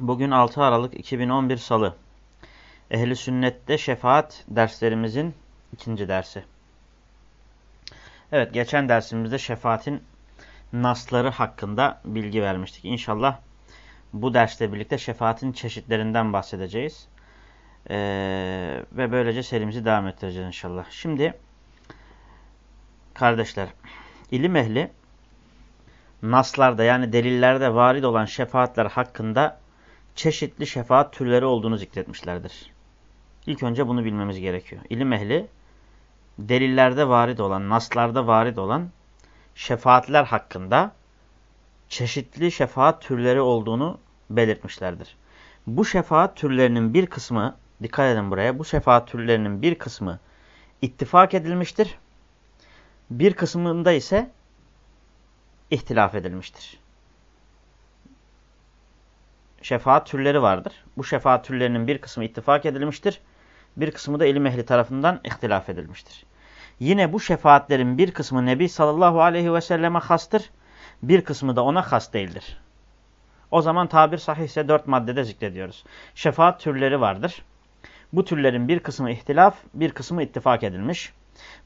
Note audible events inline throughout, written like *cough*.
Bugün 6 Aralık 2011 Salı. Ehli Sünnet'te şefaat derslerimizin ikinci dersi. Evet geçen dersimizde şefaatin nasları hakkında bilgi vermiştik. İnşallah bu dersle birlikte şefaatin çeşitlerinden bahsedeceğiz. Ee, ve böylece serimizi devam ettireceğiz inşallah. Şimdi kardeşler ilim ehli naslarda yani delillerde varid olan şefaatler hakkında çeşitli şefaat türleri olduğunu zikretmişlerdir. İlk önce bunu bilmemiz gerekiyor. İlim ehli delillerde varid olan, naslarda varid olan şefaatler hakkında çeşitli şefaat türleri olduğunu belirtmişlerdir. Bu şefaat türlerinin bir kısmı, dikkat edin buraya, bu şefaat türlerinin bir kısmı ittifak edilmiştir. Bir kısmında ise ihtilaf edilmiştir şefaat türleri vardır. Bu şefaat türlerinin bir kısmı ittifak edilmiştir. Bir kısmı da ilim ehli tarafından ihtilaf edilmiştir. Yine bu şefaatlerin bir kısmı Nebi sallallahu aleyhi ve selleme hastır. Bir kısmı da ona has değildir. O zaman tabir sahihse dört maddede zikrediyoruz. Şefaat türleri vardır. Bu türlerin bir kısmı ihtilaf, bir kısmı ittifak edilmiş.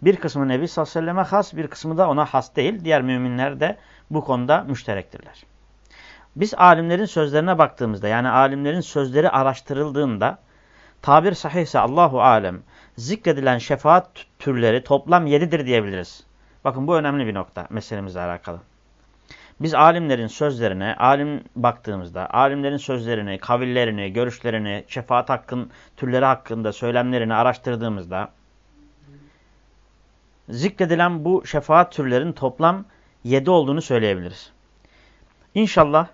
Bir kısmı Nebi sallallahu aleyhi ve selleme has, bir kısmı da ona has değil. Diğer müminler de bu konuda müşterektirler. Biz alimlerin sözlerine baktığımızda yani alimlerin sözleri araştırıldığında tabir sahihse Allahu alem zikredilen şefaat türleri toplam yedidir diyebiliriz. Bakın bu önemli bir nokta meselemizle alakalı. Biz alimlerin sözlerine, alim baktığımızda, alimlerin sözlerini, kavillerini, görüşlerini, şefaat hakkın türleri hakkında söylemlerini araştırdığımızda zikredilen bu şefaat türlerin toplam yedi olduğunu söyleyebiliriz. İnşallah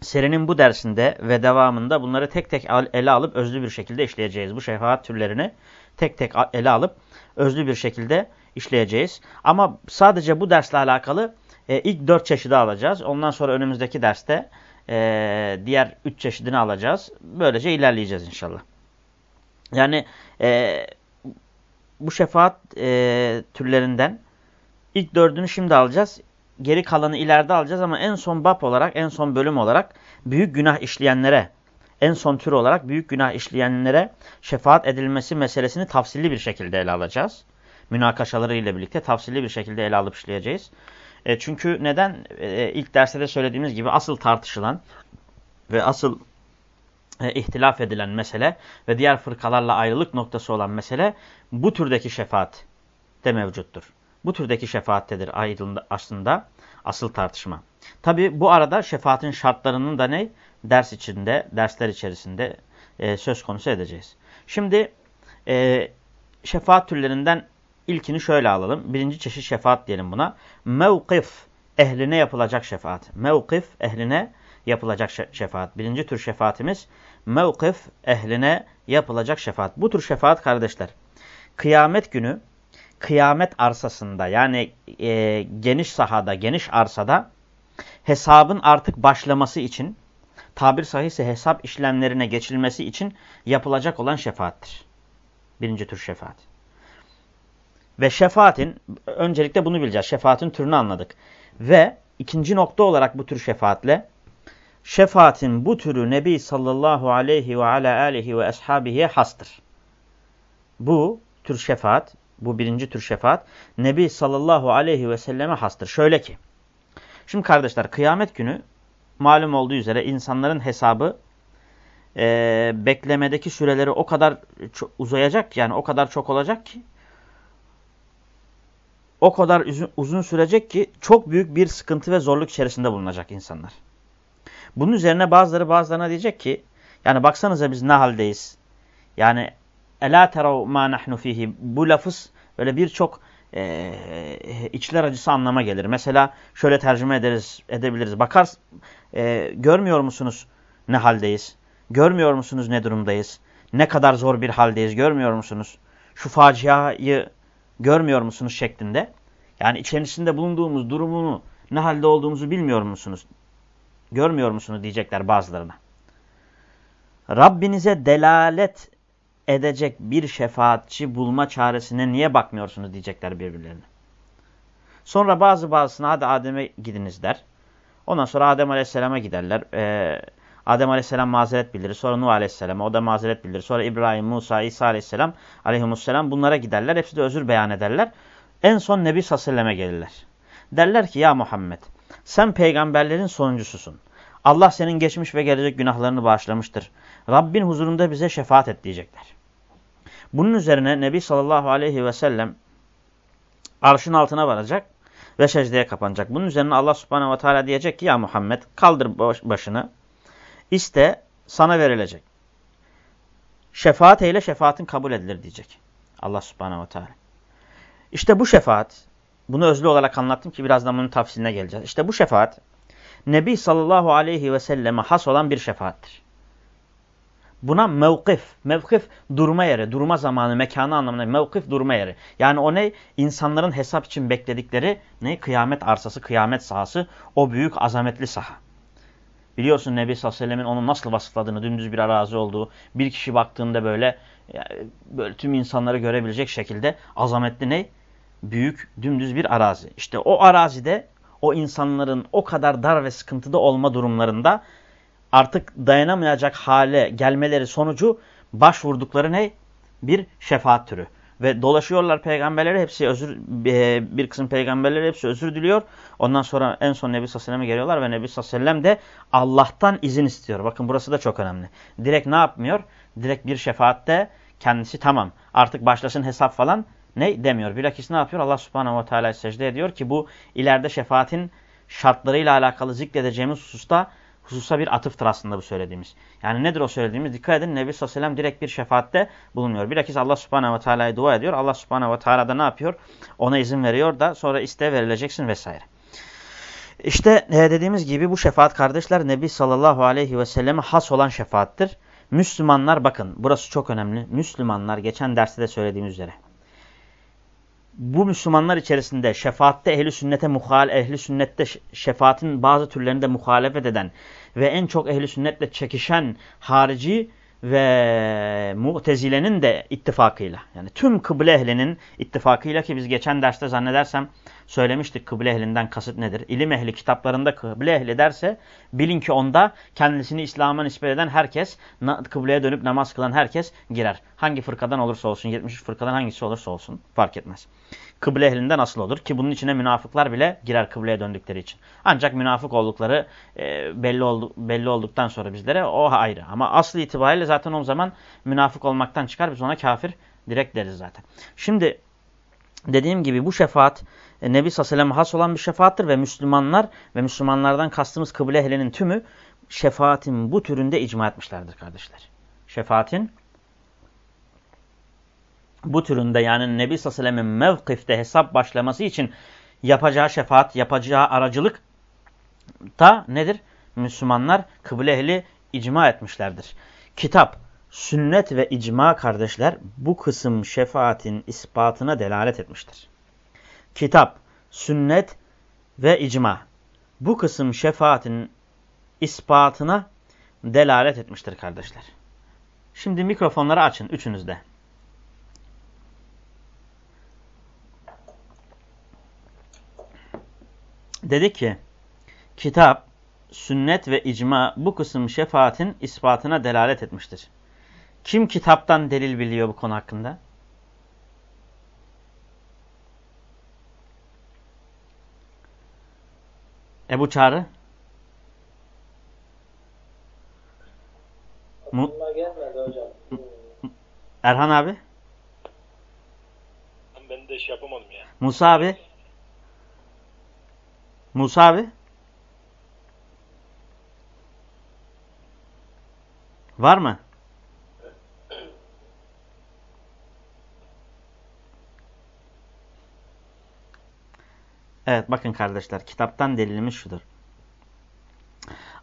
serinin bu dersinde ve devamında bunları tek tek ele alıp özlü bir şekilde işleyeceğiz. Bu şefaat türlerini tek tek ele alıp özlü bir şekilde işleyeceğiz. Ama sadece bu dersle alakalı e, ilk dört çeşidi alacağız. Ondan sonra önümüzdeki derste e, diğer üç çeşidini alacağız. Böylece ilerleyeceğiz inşallah. Yani e, bu şefaat e, türlerinden ilk dördünü şimdi alacağız geri kalanı ileride alacağız ama en son bab olarak, en son bölüm olarak büyük günah işleyenlere, en son tür olarak büyük günah işleyenlere şefaat edilmesi meselesini tafsilli bir şekilde ele alacağız. Münakaşaları ile birlikte tafsilli bir şekilde ele alıp işleyeceğiz. E, çünkü neden? E, ilk derste de söylediğimiz gibi asıl tartışılan ve asıl e, ihtilaf edilen mesele ve diğer fırkalarla ayrılık noktası olan mesele bu türdeki şefaat de mevcuttur. Bu türdeki şefaattedir aslında asıl tartışma. Tabi bu arada şefaatin şartlarının da ne? Ders içinde, dersler içerisinde e, söz konusu edeceğiz. Şimdi e, şefaat türlerinden ilkini şöyle alalım. Birinci çeşit şefaat diyelim buna. Mevkif ehline yapılacak şefaat. Mevkif ehline yapılacak şefaat. Birinci tür şefaatimiz mevkif ehline yapılacak şefaat. Bu tür şefaat kardeşler kıyamet günü kıyamet arsasında yani e, geniş sahada, geniş arsada hesabın artık başlaması için, tabir sahihse hesap işlemlerine geçilmesi için yapılacak olan şefaattir. Birinci tür şefaat. Ve şefaatin, öncelikle bunu bileceğiz. Şefaatin türünü anladık. Ve ikinci nokta olarak bu tür şefaatle, şefaatin bu türü Nebi sallallahu aleyhi ve ala aleyhi ve ashabihi hastır. Bu tür şefaat, bu birinci tür şefaat Nebi sallallahu aleyhi ve selleme hastır. Şöyle ki. Şimdi kardeşler kıyamet günü malum olduğu üzere insanların hesabı e, beklemedeki süreleri o kadar uzayacak yani o kadar çok olacak ki o kadar uzun, sürecek ki çok büyük bir sıkıntı ve zorluk içerisinde bulunacak insanlar. Bunun üzerine bazıları bazılarına diyecek ki yani baksanıza biz ne haldeyiz. Yani Ela terav ma nahnu fihi. Bu lafız böyle birçok e, içler acısı anlama gelir. Mesela şöyle tercüme ederiz, edebiliriz. Bakar, e, görmüyor musunuz ne haldeyiz? Görmüyor musunuz ne durumdayız? Ne kadar zor bir haldeyiz görmüyor musunuz? Şu faciayı görmüyor musunuz şeklinde. Yani içerisinde bulunduğumuz durumunu ne halde olduğumuzu bilmiyor musunuz? Görmüyor musunuz diyecekler bazılarına. Rabbinize delalet edecek bir şefaatçi bulma çaresine niye bakmıyorsunuz diyecekler birbirlerine. Sonra bazı bazısına hadi Adem'e gidiniz der. Ondan sonra Adem Aleyhisselam'a giderler. Ee, Adem Aleyhisselam mazeret bildirir. Sonra Nuh Aleyhisselam'a o da mazeret bildirir. Sonra İbrahim, Musa, İsa Aleyhisselam aleyhisselam bunlara giderler. Hepsi de özür beyan ederler. En son Nebi Sassalem'e gelirler. Derler ki ya Muhammed sen peygamberlerin sonuncususun. Allah senin geçmiş ve gelecek günahlarını bağışlamıştır. Rabbin huzurunda bize şefaat et diyecekler. Bunun üzerine Nebi sallallahu aleyhi ve sellem arşın altına varacak ve secdeye kapanacak. Bunun üzerine Allah subhanehu ve teala diyecek ki ya Muhammed kaldır başını iste sana verilecek. Şefaat eyle şefaatin kabul edilir diyecek. Allah subhanehu ve teala. İşte bu şefaat bunu özlü olarak anlattım ki birazdan bunun tafsiline geleceğiz. İşte bu şefaat Nebi sallallahu aleyhi ve selleme has olan bir şefaattir. Buna mevkif, mevkif durma yeri, durma zamanı, mekanı anlamında mevkif durma yeri. Yani o ne? İnsanların hesap için bekledikleri ne? Kıyamet arsası, kıyamet sahası, o büyük azametli saha. Biliyorsun Nebi sallallahu aleyhi ve sellemin onu nasıl vasıfladığını, dümdüz bir arazi olduğu, bir kişi baktığında böyle, böyle tüm insanları görebilecek şekilde azametli ne? Büyük, dümdüz bir arazi. İşte o arazide o insanların o kadar dar ve sıkıntıda olma durumlarında artık dayanamayacak hale gelmeleri sonucu başvurdukları ne? Bir şefaat türü. Ve dolaşıyorlar peygamberlere hepsi özür bir kısım peygamberler hepsi özür diliyor. Ondan sonra en son Nebi Sallallahu geliyorlar ve Nebi Sallallahu de Allah'tan izin istiyor. Bakın burası da çok önemli. Direkt ne yapmıyor? Direkt bir şefaatte kendisi tamam artık başlasın hesap falan ne demiyor. Bilakis ne yapıyor? Allah subhanehu ve teala secde ediyor ki bu ileride şefaatin şartlarıyla alakalı zikredeceğimiz hususta hususa bir atıftır aslında bu söylediğimiz. Yani nedir o söylediğimiz? Dikkat edin Nebi sallallahu aleyhi ve sellem direkt bir şefaatte bulunuyor. Bilakis Allah subhanehu ve teala'ya dua ediyor. Allah subhanehu ve teala da ne yapıyor? Ona izin veriyor da sonra iste verileceksin vesaire. İşte e, dediğimiz gibi bu şefaat kardeşler Nebi sallallahu aleyhi ve selleme has olan şefaattir. Müslümanlar bakın burası çok önemli. Müslümanlar geçen derste de söylediğimiz üzere bu Müslümanlar içerisinde şefaatte ehli sünnete muhal, ehli sünnette şefaatin bazı türlerinde muhalefet eden ve en çok ehli sünnetle çekişen harici ve mutezilenin de ittifakıyla yani tüm kıble ehlinin ittifakıyla ki biz geçen derste zannedersem söylemiştik kıble ehlinden kasıt nedir? İlim ehli kitaplarında kıble ehli derse bilin ki onda kendisini İslam'a nispet eden herkes, kıbleye dönüp namaz kılan herkes girer. Hangi fırkadan olursa olsun, 73 fırkadan hangisi olursa olsun fark etmez. Kıble ehlinden asıl olur ki bunun içine münafıklar bile girer kıbleye döndükleri için. Ancak münafık oldukları e, belli, oldu, belli olduktan sonra bizlere o ayrı. Ama asıl itibariyle zaten o zaman münafık olmaktan çıkar biz ona kafir direkt deriz zaten. Şimdi dediğim gibi bu şefaat e, Nebi Sallallahu has olan bir şefaattır ve Müslümanlar ve Müslümanlardan kastımız kıble ehlinin tümü şefaatin bu türünde icma etmişlerdir kardeşler. Şefaatin bu türünde yani Nebi Sallallahu mevkifte hesap başlaması için yapacağı şefaat, yapacağı aracılık da nedir? Müslümanlar kıble ehli icma etmişlerdir. Kitap, sünnet ve icma kardeşler bu kısım şefaatin ispatına delalet etmiştir kitap, sünnet ve icma. Bu kısım şefaatin ispatına delalet etmiştir kardeşler. Şimdi mikrofonları açın üçünüzde. Dedi ki, kitap, sünnet ve icma bu kısım şefaatin ispatına delalet etmiştir. Kim kitaptan delil biliyor bu konu hakkında? Ebu Çağrı? Mu Erhan abi? Ben de şey yapamadım ya. Musa abi? Musa abi? Var mı? Evet bakın kardeşler kitaptan delilimiz şudur.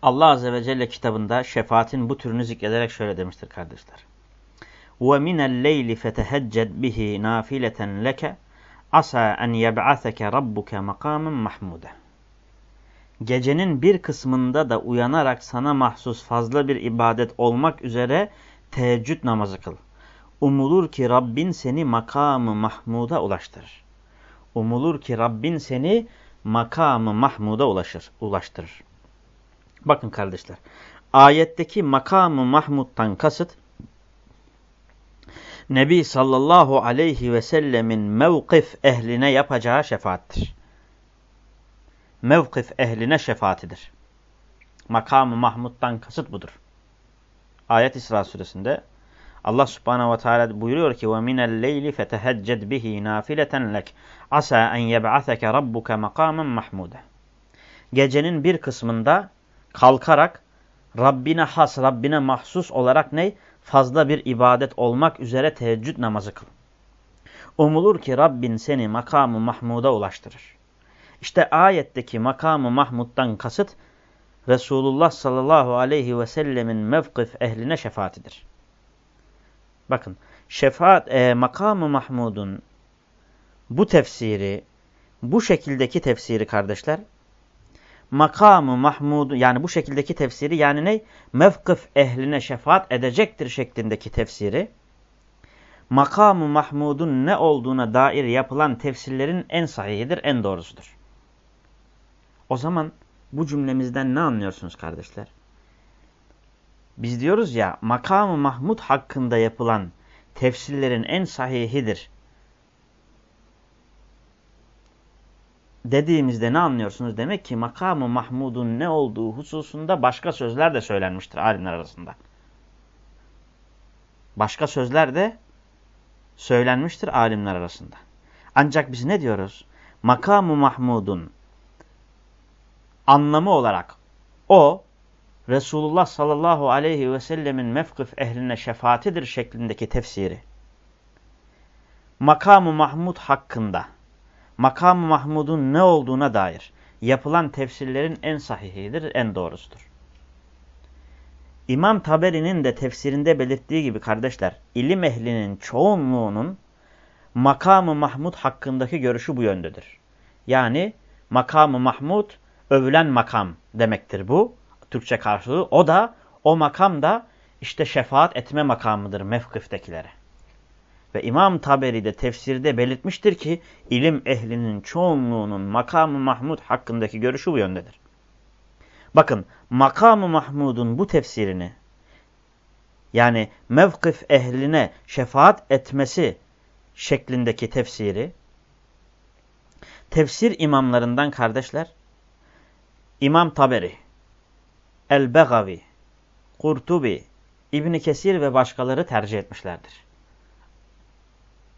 Allah Azze ve Celle kitabında şefaatin bu türünü zikrederek şöyle demiştir kardeşler. وَمِنَ اللَّيْلِ فَتَهَجَّدْ بِهِ نَافِلَةً لَكَ عَسَى أَنْ يَبْعَثَكَ رَبُّكَ مَقَامًا مَحْمُودًا Gecenin bir kısmında da uyanarak sana mahsus fazla bir ibadet olmak üzere teheccüd namazı kıl. Umulur ki Rabbin seni makamı mahmuda ulaştırır. Umulur ki Rabbin seni makamı mahmuda ulaşır, ulaştırır. Bakın kardeşler. Ayetteki makamı mahmuttan kasıt Nebi sallallahu aleyhi ve sellemin mevkif ehline yapacağı şefaattir. Mevkif ehline şefaatidir. Makamı Mahmud'dan kasıt budur. Ayet İsra suresinde Allah subhanehu ve teala buyuruyor ki وَمِنَ اللَّيْلِ فَتَهَجَّدْ بِهِ نَافِلَةً لَكَ عَسَى أَنْ يَبْعَثَكَ رَبُّكَ مَقَامًا مَحْمُودًا Gecenin bir kısmında kalkarak Rabbine has, Rabbine mahsus olarak ne? Fazla bir ibadet olmak üzere teheccüd namazı kıl. Umulur ki Rabbin seni makamı Mahmud'a ulaştırır. İşte ayetteki makamı Mahmud'dan kasıt Resulullah sallallahu aleyhi ve sellemin mevkif ehline şefaatidir. Bakın şefaat e, makamı Mahmud'un bu tefsiri, bu şekildeki tefsiri kardeşler makamı mahmudu yani bu şekildeki tefsiri yani ne? Mevkıf ehline şefaat edecektir şeklindeki tefsiri makamı mahmudun ne olduğuna dair yapılan tefsirlerin en sahihidir, en doğrusudur. O zaman bu cümlemizden ne anlıyorsunuz kardeşler? Biz diyoruz ya makamı mahmud hakkında yapılan tefsirlerin en sahihidir. dediğimizde ne anlıyorsunuz? Demek ki makamı Mahmud'un ne olduğu hususunda başka sözler de söylenmiştir alimler arasında. Başka sözler de söylenmiştir alimler arasında. Ancak biz ne diyoruz? Makamı Mahmud'un anlamı olarak o Resulullah sallallahu aleyhi ve sellemin mevkif ehline şefaatidir şeklindeki tefsiri. Makamı Mahmud hakkında makam Mahmud'un ne olduğuna dair yapılan tefsirlerin en sahihidir, en doğrusudur. İmam Taberi'nin de tefsirinde belirttiği gibi kardeşler, ilim ehlinin çoğunluğunun makamı Mahmud hakkındaki görüşü bu yöndedir. Yani makamı Mahmud övülen makam demektir bu. Türkçe karşılığı. O da o makam da işte şefaat etme makamıdır mevkiftekilere. Ve İmam Taberi de tefsirde belirtmiştir ki ilim ehlinin çoğunluğunun makamı Mahmud hakkındaki görüşü bu yöndedir. Bakın makamı Mahmud'un bu tefsirini yani mevkif ehline şefaat etmesi şeklindeki tefsiri tefsir imamlarından kardeşler İmam Taberi, El-Begavi, Kurtubi, İbni Kesir ve başkaları tercih etmişlerdir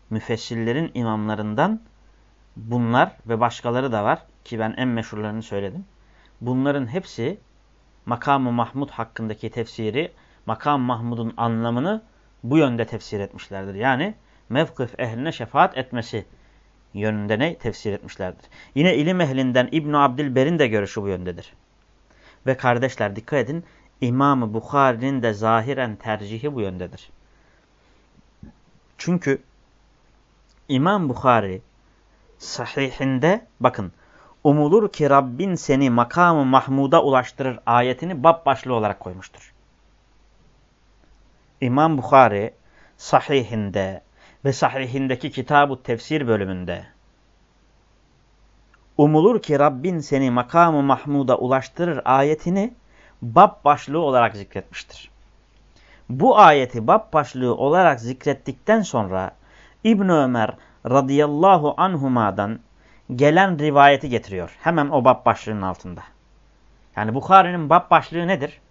müfessirlerin imamlarından bunlar ve başkaları da var ki ben en meşhurlarını söyledim. Bunların hepsi makamı Mahmud hakkındaki tefsiri, makam Mahmud'un anlamını bu yönde tefsir etmişlerdir. Yani mevkif ehline şefaat etmesi yönünde ne tefsir etmişlerdir. Yine ilim ehlinden İbn Abdilber'in de görüşü bu yöndedir. Ve kardeşler dikkat edin İmam-ı Bukhari'nin de zahiren tercihi bu yöndedir. Çünkü İmam Bukhari sahihinde bakın umulur ki Rabbin seni makamı Mahmud'a ulaştırır ayetini bab başlığı olarak koymuştur. İmam Bukhari sahihinde ve sahihindeki kitab tefsir bölümünde umulur ki Rabbin seni makamı Mahmud'a ulaştırır ayetini bab başlığı olarak zikretmiştir. Bu ayeti bab başlığı olarak zikrettikten sonra İbn Ömer radıyallahu anhuma'dan gelen rivayeti getiriyor. Hemen o bab başlığının altında. Yani Bukhari'nin bab başlığı nedir?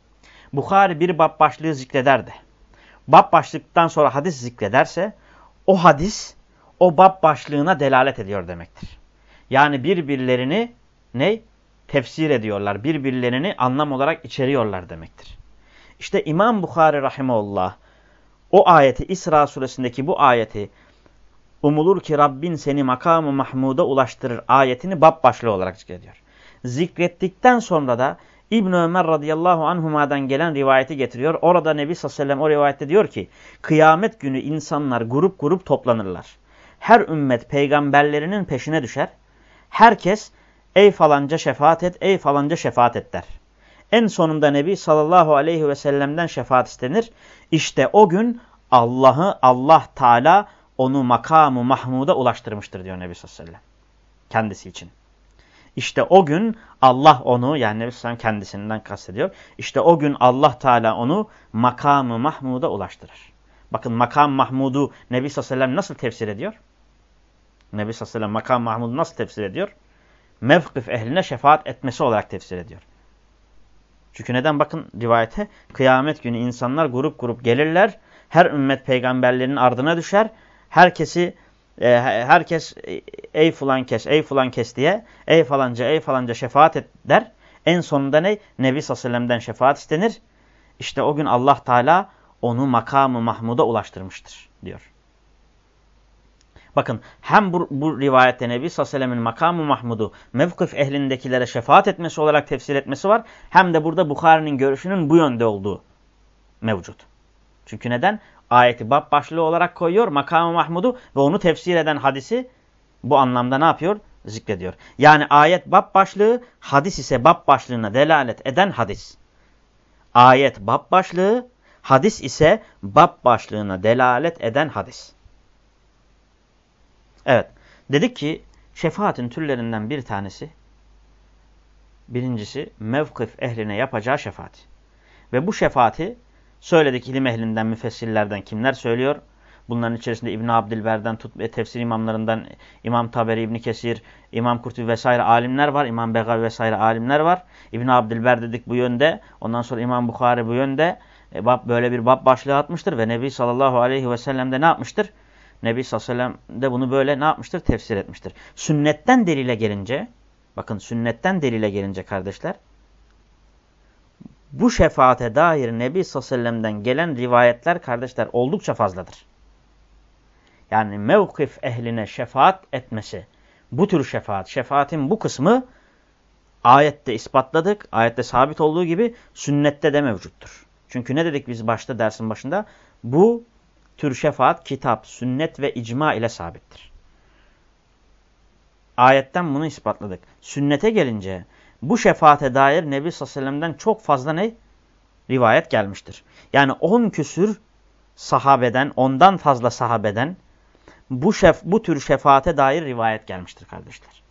Bukhari bir bab başlığı zikreder de. Bab başlıktan sonra hadis zikrederse o hadis o bab başlığına delalet ediyor demektir. Yani birbirlerini ne? Tefsir ediyorlar. Birbirlerini anlam olarak içeriyorlar demektir. İşte İmam Bukhari rahimeullah o ayeti İsra suresindeki bu ayeti Umulur ki Rabbin seni makamı mahmuda ulaştırır ayetini bab başlığı olarak zikrediyor. Zikrettikten sonra da İbn Ömer radıyallahu anhuma'dan gelen rivayeti getiriyor. Orada Nebi sallallahu aleyhi ve sellem o rivayette diyor ki kıyamet günü insanlar grup grup toplanırlar. Her ümmet peygamberlerinin peşine düşer. Herkes ey falanca şefaat et, ey falanca şefaat et der. En sonunda Nebi sallallahu aleyhi ve sellem'den şefaat istenir. İşte o gün Allah'ı Allah Teala onu makamı mahmuda ulaştırmıştır diyor Nebi sallallahu aleyhi ve sellem. Kendisi için. İşte o gün Allah onu yani Nebi sallallahu kendisinden kastediyor. İşte o gün Allah Teala onu makamı mahmuda ulaştırır. Bakın makam mahmudu Nebi sallallahu aleyhi ve sellem nasıl tefsir ediyor? Nebi sallallahu aleyhi ve sellem makam mahmudu nasıl tefsir ediyor? Mevkif ehline şefaat etmesi olarak tefsir ediyor. Çünkü neden? Bakın rivayete kıyamet günü insanlar grup grup gelirler. Her ümmet peygamberlerin ardına düşer. Herkesi e, herkes e, ey falan kes, ey falan kes diye ey falanca, ey falanca şefaat et der. En sonunda ne? Nebi sallallahu şefaat istenir. İşte o gün Allah Teala onu makamı Mahmud'a ulaştırmıştır diyor. Bakın hem bu, bu rivayette Nebi Sallallahu makamı Mahmud'u mevkif ehlindekilere şefaat etmesi olarak tefsir etmesi var. Hem de burada Bukhari'nin görüşünün bu yönde olduğu mevcut. Çünkü neden? Ayeti bab başlığı olarak koyuyor makamı Mahmud'u ve onu tefsir eden hadisi bu anlamda ne yapıyor? Zikrediyor. Yani ayet bab başlığı, hadis ise bab başlığına delalet eden hadis. Ayet bab başlığı, hadis ise bab başlığına delalet eden hadis. Evet. Dedik ki şefaatin türlerinden bir tanesi birincisi mevkif ehline yapacağı şefaat. Ve bu şefaati söyledik ilim ehlinden, müfessirlerden kimler söylüyor? Bunların içerisinde İbn Abdilber'den tut ve tefsir imamlarından İmam Taberi, İbn Kesir, İmam Kurtubi vesaire alimler var. İmam Begavi vesaire alimler var. İbn Abdilber dedik bu yönde. Ondan sonra İmam Bukhari bu yönde. E, bab, böyle bir bab başlığı atmıştır ve Nebi sallallahu aleyhi ve sellem de ne yapmıştır? Nebi sallallahu aleyhi ve sellem de bunu böyle ne yapmıştır? Tefsir etmiştir. Sünnetten delile gelince, bakın sünnetten delile gelince kardeşler, bu şefaate dair Nebi sallallahu aleyhi ve sellem'den gelen rivayetler kardeşler oldukça fazladır. Yani mevkif ehline şefaat etmesi, bu tür şefaat, şefaatin bu kısmı ayette ispatladık, ayette sabit olduğu gibi sünnette de mevcuttur. Çünkü ne dedik biz başta dersin başında? Bu tür şefaat kitap, sünnet ve icma ile sabittir. Ayetten bunu ispatladık. Sünnete gelince bu şefaate dair Nebi Sallallahu çok fazla ne? Rivayet gelmiştir. Yani on küsür sahabeden, ondan fazla sahabeden bu, şef, bu tür şefaate dair rivayet gelmiştir kardeşler.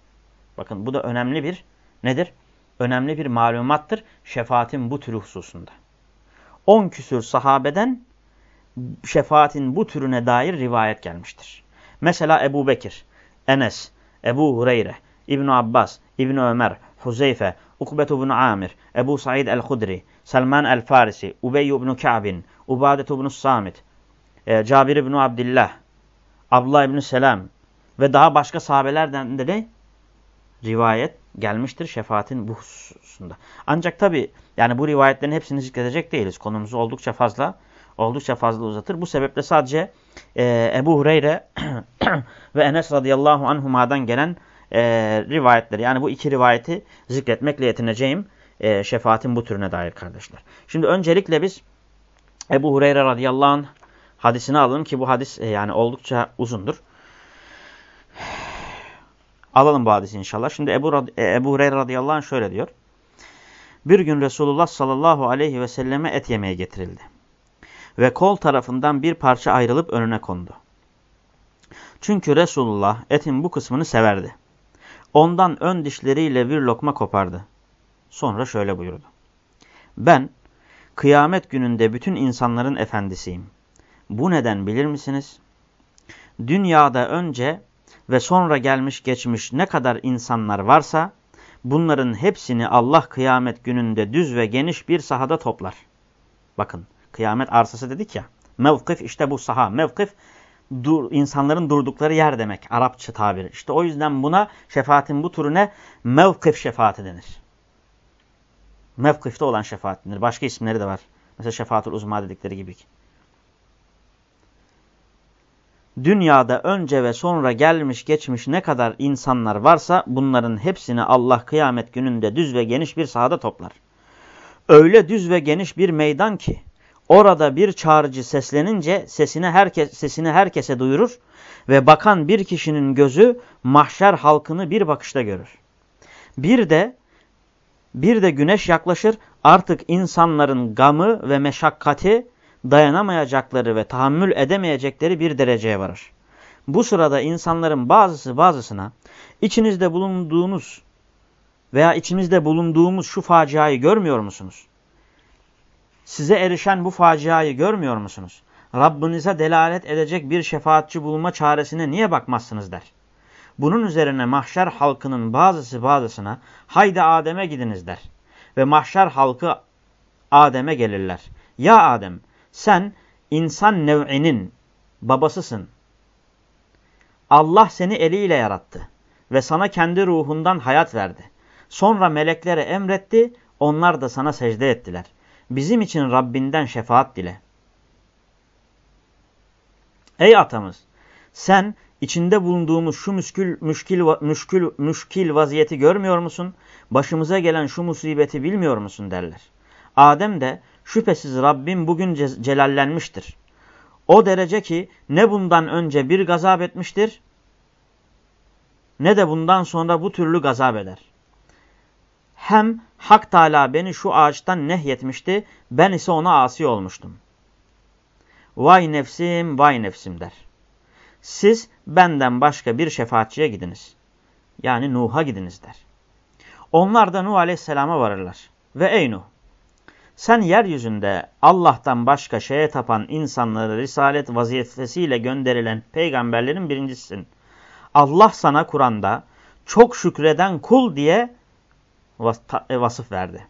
Bakın bu da önemli bir nedir? Önemli bir malumattır şefaatin bu türü hususunda. On küsür sahabeden şefaatin bu türüne dair rivayet gelmiştir. Mesela Ebu Bekir, Enes, Ebu Hureyre, İbn Abbas, İbn Ömer, Huzeyfe, Ukbet ibn Amir, Ebu Said el-Hudri, Selman el-Farisi, Ubey ibn Ka'bin, Ubadet ibn Samit, e, Cabir ibn Abdillah, Abdullah ibn Selam ve daha başka sahabelerden de ne? Rivayet gelmiştir şefaatin bu hususunda. Ancak tabi yani bu rivayetlerin hepsini zikredecek değiliz. Konumuzu oldukça fazla oldukça fazla uzatır. Bu sebeple sadece e, Ebu Hureyre *clears throat* ve Enes radıyallahu anhuma'dan gelen e, rivayetleri yani bu iki rivayeti zikretmekle yetineceğim e, şefaatin bu türüne dair kardeşler. Şimdi öncelikle biz Ebu Hureyre radıyallahu anh hadisini alalım ki bu hadis e, yani oldukça uzundur. Alalım bu hadisi inşallah. Şimdi Ebu, e, Ebu Hureyre radıyallahu anh şöyle diyor. Bir gün Resulullah sallallahu aleyhi ve selleme et yemeğe getirildi ve kol tarafından bir parça ayrılıp önüne kondu. Çünkü Resulullah etin bu kısmını severdi. Ondan ön dişleriyle bir lokma kopardı. Sonra şöyle buyurdu. Ben kıyamet gününde bütün insanların efendisiyim. Bu neden bilir misiniz? Dünyada önce ve sonra gelmiş geçmiş ne kadar insanlar varsa bunların hepsini Allah kıyamet gününde düz ve geniş bir sahada toplar. Bakın Kıyamet arsası dedik ya. Mevkif işte bu saha. Mevkif dur, insanların durdukları yer demek. Arapça tabiri. İşte o yüzden buna şefaatin bu türüne mevkif şefaati denir. Mevkifte olan şefaat denir. Başka isimleri de var. Mesela şefaatul uzma dedikleri gibi. dünyada önce ve sonra gelmiş geçmiş ne kadar insanlar varsa bunların hepsini Allah kıyamet gününde düz ve geniş bir sahada toplar. Öyle düz ve geniş bir meydan ki orada bir çağrıcı seslenince sesini, herkes, sesini herkese duyurur ve bakan bir kişinin gözü mahşer halkını bir bakışta görür. Bir de bir de güneş yaklaşır artık insanların gamı ve meşakkati dayanamayacakları ve tahammül edemeyecekleri bir dereceye varır. Bu sırada insanların bazısı bazısına içinizde bulunduğunuz veya içimizde bulunduğumuz şu faciayı görmüyor musunuz? Size erişen bu faciayı görmüyor musunuz? Rabbinize delalet edecek bir şefaatçi bulma çaresine niye bakmazsınız der. Bunun üzerine mahşer halkının bazısı bazısına haydi Adem'e gidiniz der. Ve mahşer halkı Adem'e gelirler. Ya Adem sen insan nev'inin babasısın. Allah seni eliyle yarattı ve sana kendi ruhundan hayat verdi. Sonra meleklere emretti, onlar da sana secde ettiler. Bizim için Rabbinden şefaat dile. Ey atamız! Sen içinde bulunduğumuz şu müşkül, müşkil, müşkül, müşkil vaziyeti görmüyor musun? Başımıza gelen şu musibeti bilmiyor musun derler. Adem de şüphesiz Rabbim bugün celallenmiştir. O derece ki ne bundan önce bir gazap etmiştir ne de bundan sonra bu türlü gazap eder. Hem Hak Teala beni şu ağaçtan nehyetmişti, ben ise ona asi olmuştum. Vay nefsim, vay nefsim der. Siz benden başka bir şefaatçiye gidiniz. Yani Nuh'a gidiniz der. Onlar da Nuh aleyhisselama varırlar. Ve ey Nuh, sen yeryüzünde Allah'tan başka şeye tapan insanları risalet vazifesiyle gönderilen peygamberlerin birincisisin. Allah sana Kur'an'da çok şükreden kul diye e, vasıf verdi.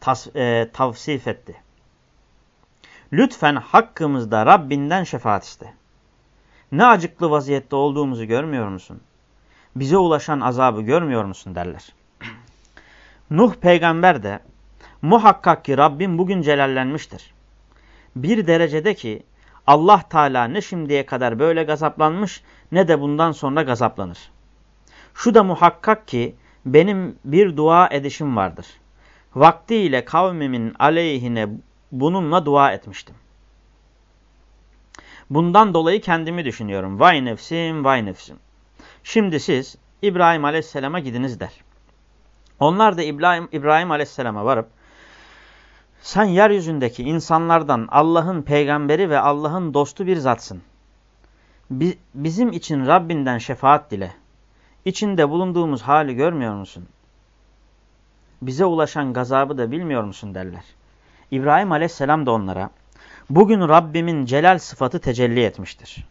Tas, e, tavsif etti. Lütfen hakkımızda Rabbinden şefaat iste. Ne acıklı vaziyette olduğumuzu görmüyor musun? Bize ulaşan azabı görmüyor musun derler. *clears throat* Nuh peygamber de muhakkak ki Rabbim bugün celallenmiştir. Bir derecede ki Allah Teala ne şimdiye kadar böyle gazaplanmış ne de bundan sonra gazaplanır. Şu da muhakkak ki benim bir dua edişim vardır. Vaktiyle kavmimin aleyhine bununla dua etmiştim. Bundan dolayı kendimi düşünüyorum. Vay nefsim, vay nefsim. Şimdi siz İbrahim Aleyhisselam'a gidiniz der. Onlar da İbrahim, İbrahim Aleyhisselam'a varıp sen yeryüzündeki insanlardan Allah'ın peygamberi ve Allah'ın dostu bir zatsın. Bizim için Rabbinden şefaat dile. İçinde bulunduğumuz hali görmüyor musun? Bize ulaşan gazabı da bilmiyor musun derler. İbrahim aleyhisselam da onlara bugün Rabbimin celal sıfatı tecelli etmiştir.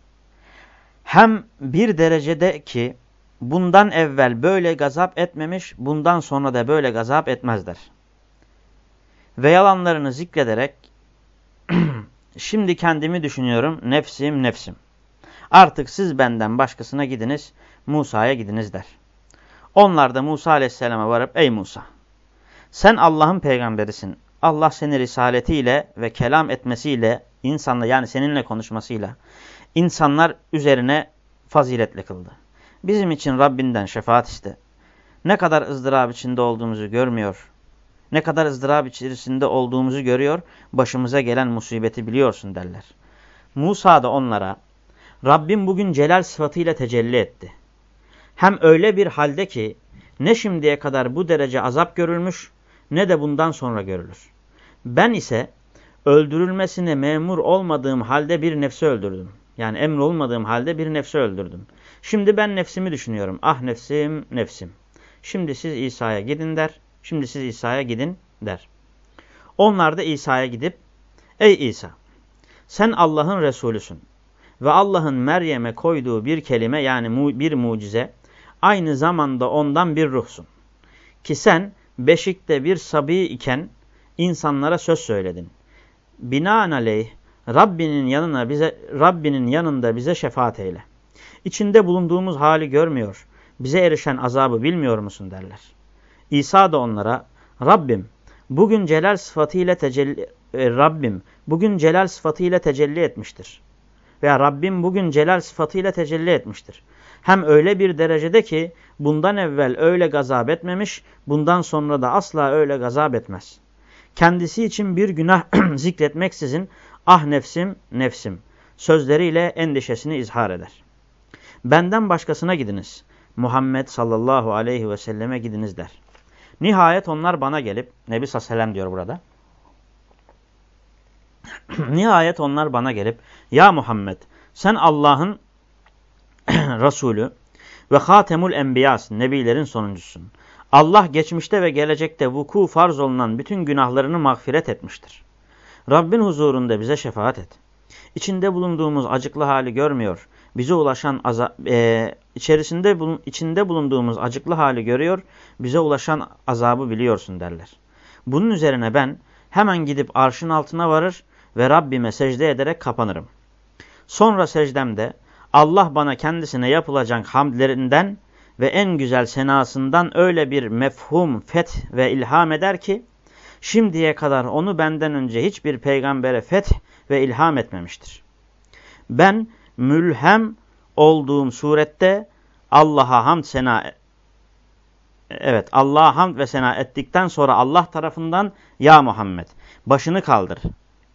Hem bir derecede ki bundan evvel böyle gazap etmemiş, bundan sonra da böyle gazap etmezler. Ve yalanlarını zikrederek *clears throat* şimdi kendimi düşünüyorum nefsim nefsim. Artık siz benden başkasına gidiniz, Musa'ya gidiniz der. Onlar da Musa aleyhisselama varıp ey Musa sen Allah'ın peygamberisin. Allah seni risaletiyle ve kelam etmesiyle insanla yani seninle konuşmasıyla insanlar üzerine faziletli kıldı. Bizim için Rabbinden şefaat iste. Ne kadar ızdırap içinde olduğumuzu görmüyor. Ne kadar ızdırap içerisinde olduğumuzu görüyor. Başımıza gelen musibeti biliyorsun derler. Musa da onlara Rabbim bugün celal sıfatıyla tecelli etti. Hem öyle bir halde ki ne şimdiye kadar bu derece azap görülmüş ne de bundan sonra görülür. Ben ise öldürülmesine memur olmadığım halde bir nefsi öldürdüm. Yani emir olmadığım halde bir nefsi öldürdüm. Şimdi ben nefsimi düşünüyorum. Ah nefsim, nefsim. Şimdi siz İsa'ya gidin der. Şimdi siz İsa'ya gidin der. Onlar da İsa'ya gidip Ey İsa sen Allah'ın Resulüsün ve Allah'ın Meryem'e koyduğu bir kelime yani bir mucize aynı zamanda ondan bir ruhsun. Ki sen beşikte bir sabi iken insanlara söz söyledin. Binaenaleyh Rabbinin yanına bize Rabbinin yanında bize şefaat eyle. İçinde bulunduğumuz hali görmüyor, bize erişen azabı bilmiyor musun derler. İsa da onlara Rabbim bugün celal sıfatıyla tecelli e, Rabbim bugün celal sıfatıyla tecelli etmiştir. veya Rabbim bugün celal sıfatıyla tecelli etmiştir. Hem öyle bir derecede ki bundan evvel öyle gazap etmemiş, bundan sonra da asla öyle gazap etmez. Kendisi için bir günah *clears throat* zikretmeksizin ah nefsim nefsim sözleriyle endişesini izhar eder. Benden başkasına gidiniz. Muhammed sallallahu aleyhi ve selleme gidiniz der. Nihayet onlar bana gelip, Nebi sallallahu diyor burada. *clears throat* Nihayet onlar bana gelip, ya Muhammed sen Allah'ın *clears throat* Resulü ve Hatemul Enbiyasın, Nebilerin sonuncusun. Allah geçmişte ve gelecekte vuku farz olunan bütün günahlarını mağfiret etmiştir. Rabbin huzurunda bize şefaat et. İçinde bulunduğumuz acıklı hali görmüyor. Bize ulaşan e, içerisinde bulun, içinde bulunduğumuz acıklı hali görüyor. Bize ulaşan azabı biliyorsun derler. Bunun üzerine ben hemen gidip arşın altına varır ve Rabbime secde ederek kapanırım. Sonra secdemde Allah bana kendisine yapılacak hamdlerinden ve en güzel senasından öyle bir mefhum, feth ve ilham eder ki, şimdiye kadar onu benden önce hiçbir peygambere feth ve ilham etmemiştir. Ben mülhem olduğum surette Allah'a hamd sena Evet Allah'a hamd ve sena ettikten sonra Allah tarafından ya Muhammed başını kaldır.